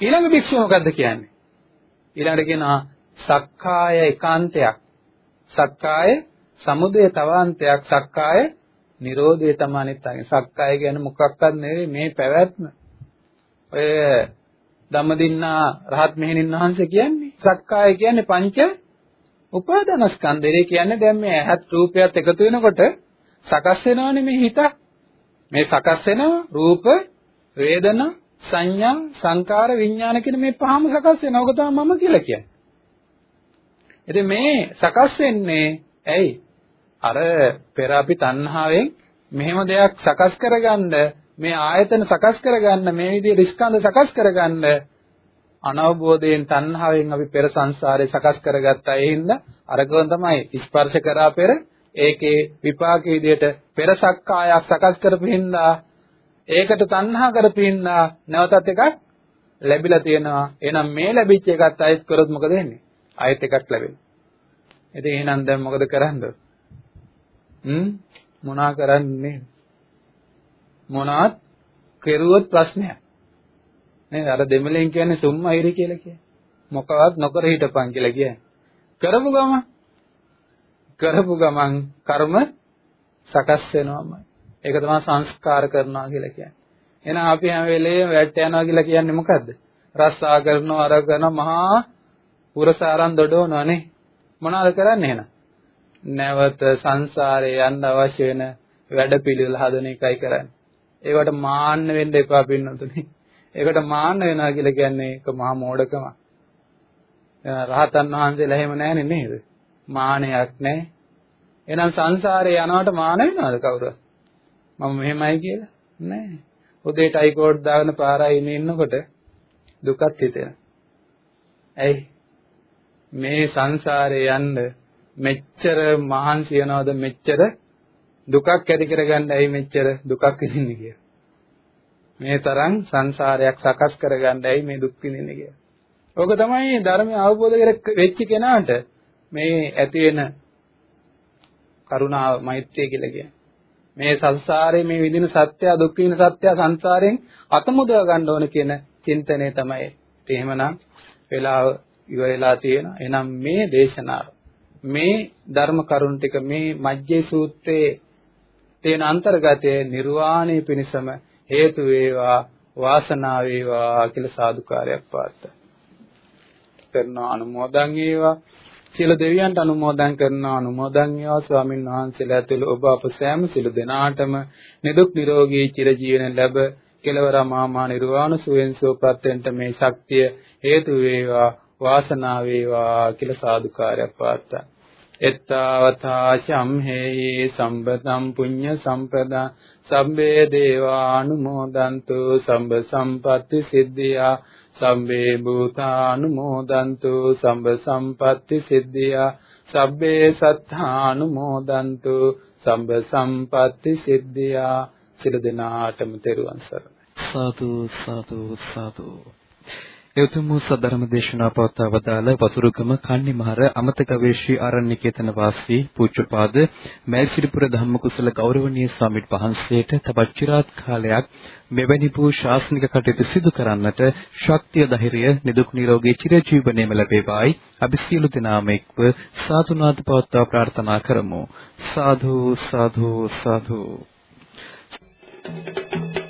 ඊළඟ භික්ෂුව මොකද්ද කියන්නේ? ඊළඟට කියනවා සක්කාය ඒකාන්තයක්. සක්කාය සමුදය තවාන්තයක්. සක්කාය නිරෝධය තමයි අනිත් සක්කාය කියන්නේ මොකක්වත් නෙවෙයි මේ පැවැත්ම. ඔය ධම්මදින්නා රහත් මෙහෙණින් වහන්සේ කියන්නේ සක්කාය කියන්නේ පංච උපාදානස්කන්ධය කියන්නේ දැන් මේ ඇහත් රූපයත් එකතු වෙනකොට සකස් වෙනවනේ මේ හිත. මේ සකස් වෙන රූප වේදනා සංඥා සංකාර විඥාන කියන මේ පහම සකස් වෙනවා. ඔක තමයි මම කියලා කියන්නේ. ඉතින් මේ සකස් වෙන්නේ ඇයි? අර පෙර අපි තණ්හාවෙන් මෙහෙම දෙයක් සකස් කරගන්න මේ ආයතන සකස් කරගන්න මේ විදිහට ස්කන්ධ සකස් කරගන්න අනවබෝධයෙන් තණ්හාවෙන් අපි පෙර සංසාරේ සකස් කරගත්තා. ඒ හින්දා අරගොන් තමයි ස්පර්ශ කරා පෙර ඒකේ විපාක විදිහට පෙර සක්කායක් සකස් කරපු හින්දා ඒකට තණ්හා කරපින්නා නැවතත් එකක් ලැබිලා තියෙනවා. එහෙනම් මේ ලැබිච්ච එකත් අයත් කරොත් මොකද වෙන්නේ? අයත් එකක් ලැබෙනවා. ඉතින් එහෙනම් දැන් මොකද කරන්නේ? හ්ම් මොනා කරන්නේ? මොනවත් කෙරුවොත් ප්‍රශ්නයක්. නේද? අර දෙමළෙන් කියන්නේ සුම්මයිරි කියලා කියන්නේ. මොකවත් නොකර හිටපන් කියලා කියන්නේ. කරපු ගමන් කරපු ගමන් කර්ම සකස් වෙනවමයි. ඒක තමයි සංස්කාර කරනවා කියලා කියන්නේ. එහෙනම් අපි හැම වෙලේම වැට්ට යනවා කියලා කියන්නේ මොකද්ද? රස්සා කරනවා අර කරන මහා පුරසාරම් දොඩවනවානේ. මොනවද කරන්නේ එහෙනම්? නැවත සංසාරේ යන්න අවශ්‍ය වෙන වැඩපිළිවෙල හදන එකයි කරන්නේ. ඒකට මාන්න වෙන්න එපා පින්නතුනි. ඒකට මාන්න වෙනවා කියලා කියන්නේ ඒක මහා මෝඩකමක්. රහතන් වහන්සේලා එහෙම නැහනේ නේද? මානයක් නැහැ. එහෙනම් සංසාරේ යනවට මාන වෙනවද කවුරුත්? මම මෙහෙමයි කියලා නෑ. උදේට අයිකෝඩ් දාගෙන පාරයි ඉන්නකොට දුකත් හිතෙන. ඇයි? මේ සංසාරේ යන්න මෙච්චර මහන්සි වෙනවද මෙච්චර දුකක් ඇති කරගන්න ඇයි මෙච්චර දුකක් විඳින්නේ කියලා. මේ තරම් සංසාරයක් සකස් කරගන්න ඇයි මේ දුක් විඳින්නේ කියලා. ඕක තමයි ධර්මය අවබෝධ වෙච්ච කෙනාට මේ ඇති වෙන කරුණාව මෛත්‍රිය කියලා කියන්නේ. මේ සංසාරේ මේ විඳින සත්‍ය දුක් විඳින සත්‍ය සංසාරයෙන් අතමුදව ගන්න ඕන කියන චින්තනය තමයි. එහෙමනම් වෙලාව ඉවරලා තියෙනවා. එහෙනම් මේ දේශනාව මේ ධර්ම කරුණ ටික මේ මජ්ජේ සූත්‍රයේ තියෙන අන්තර්ගතයේ නිර්වාණය පිණිසම හේතු වේවා වාසනාව වේවා කියලා සාදුකාරයක් පාත්තා. කරන අනුමෝදන් වේවා සියලු දෙවියන්ට අනුමෝදන් කරනවා. අනුමෝදන් වේවා ස්වාමින් වහන්සේලා. ඇතුළු ඔබ අප සෑම සිළු දෙනාටම නිදුක් නිරෝගී චිරජීවන ලැබ කෙලවර මාමා නිර්වාණ සුවෙන් සුවපත් වෙන්න මේ ශක්තිය හේතු වේවා වාසනාව වේවා කියලා සාදුකාරයක් පාත්තා. එත්තාවතා සම්හෙහි සම්බතම් පුඤ්ඤ සම්පදා. සම්බේ දේවානුමෝදන්තු සම්බ සම්පatti සිද්ධියා. සම්බේ භූතානුමෝදන්තු සම්බ සම්පatti සිද්ධියා. සබ්බේ සත්තානුමෝදන්තු සම්බ සම්පatti සිද්ධියා. සියලු දෙනාටම තෙරුවන් සරණයි. සාදු සාදු සාදු. එතුම් වූ සදර්ම දේශනා පවත්වා වදාළ වතුරුගම කන්නිමහර අමත ගවේෂී ආරණ්‍යකේතන වාසී පූජ්‍යපාද මෑසිරිපුර ධම්මකුසල ගෞරවනීය ස්වාමීන් වහන්සේට තවත් চিරාත් කාලයක් මෙවැනි වූ ශාස්ත්‍රික කටයුතු සිදු කරන්නට ශක්තිය ධෛර්යය නිදුක් නිරෝගී චිරජීවනයේම ලැබේවායි අපි සියලු දෙනාම එක්ව සාතුනාත පවත්වා ප්‍රාර්ථනා කරමු සාදු සාදු සාදු Thank you.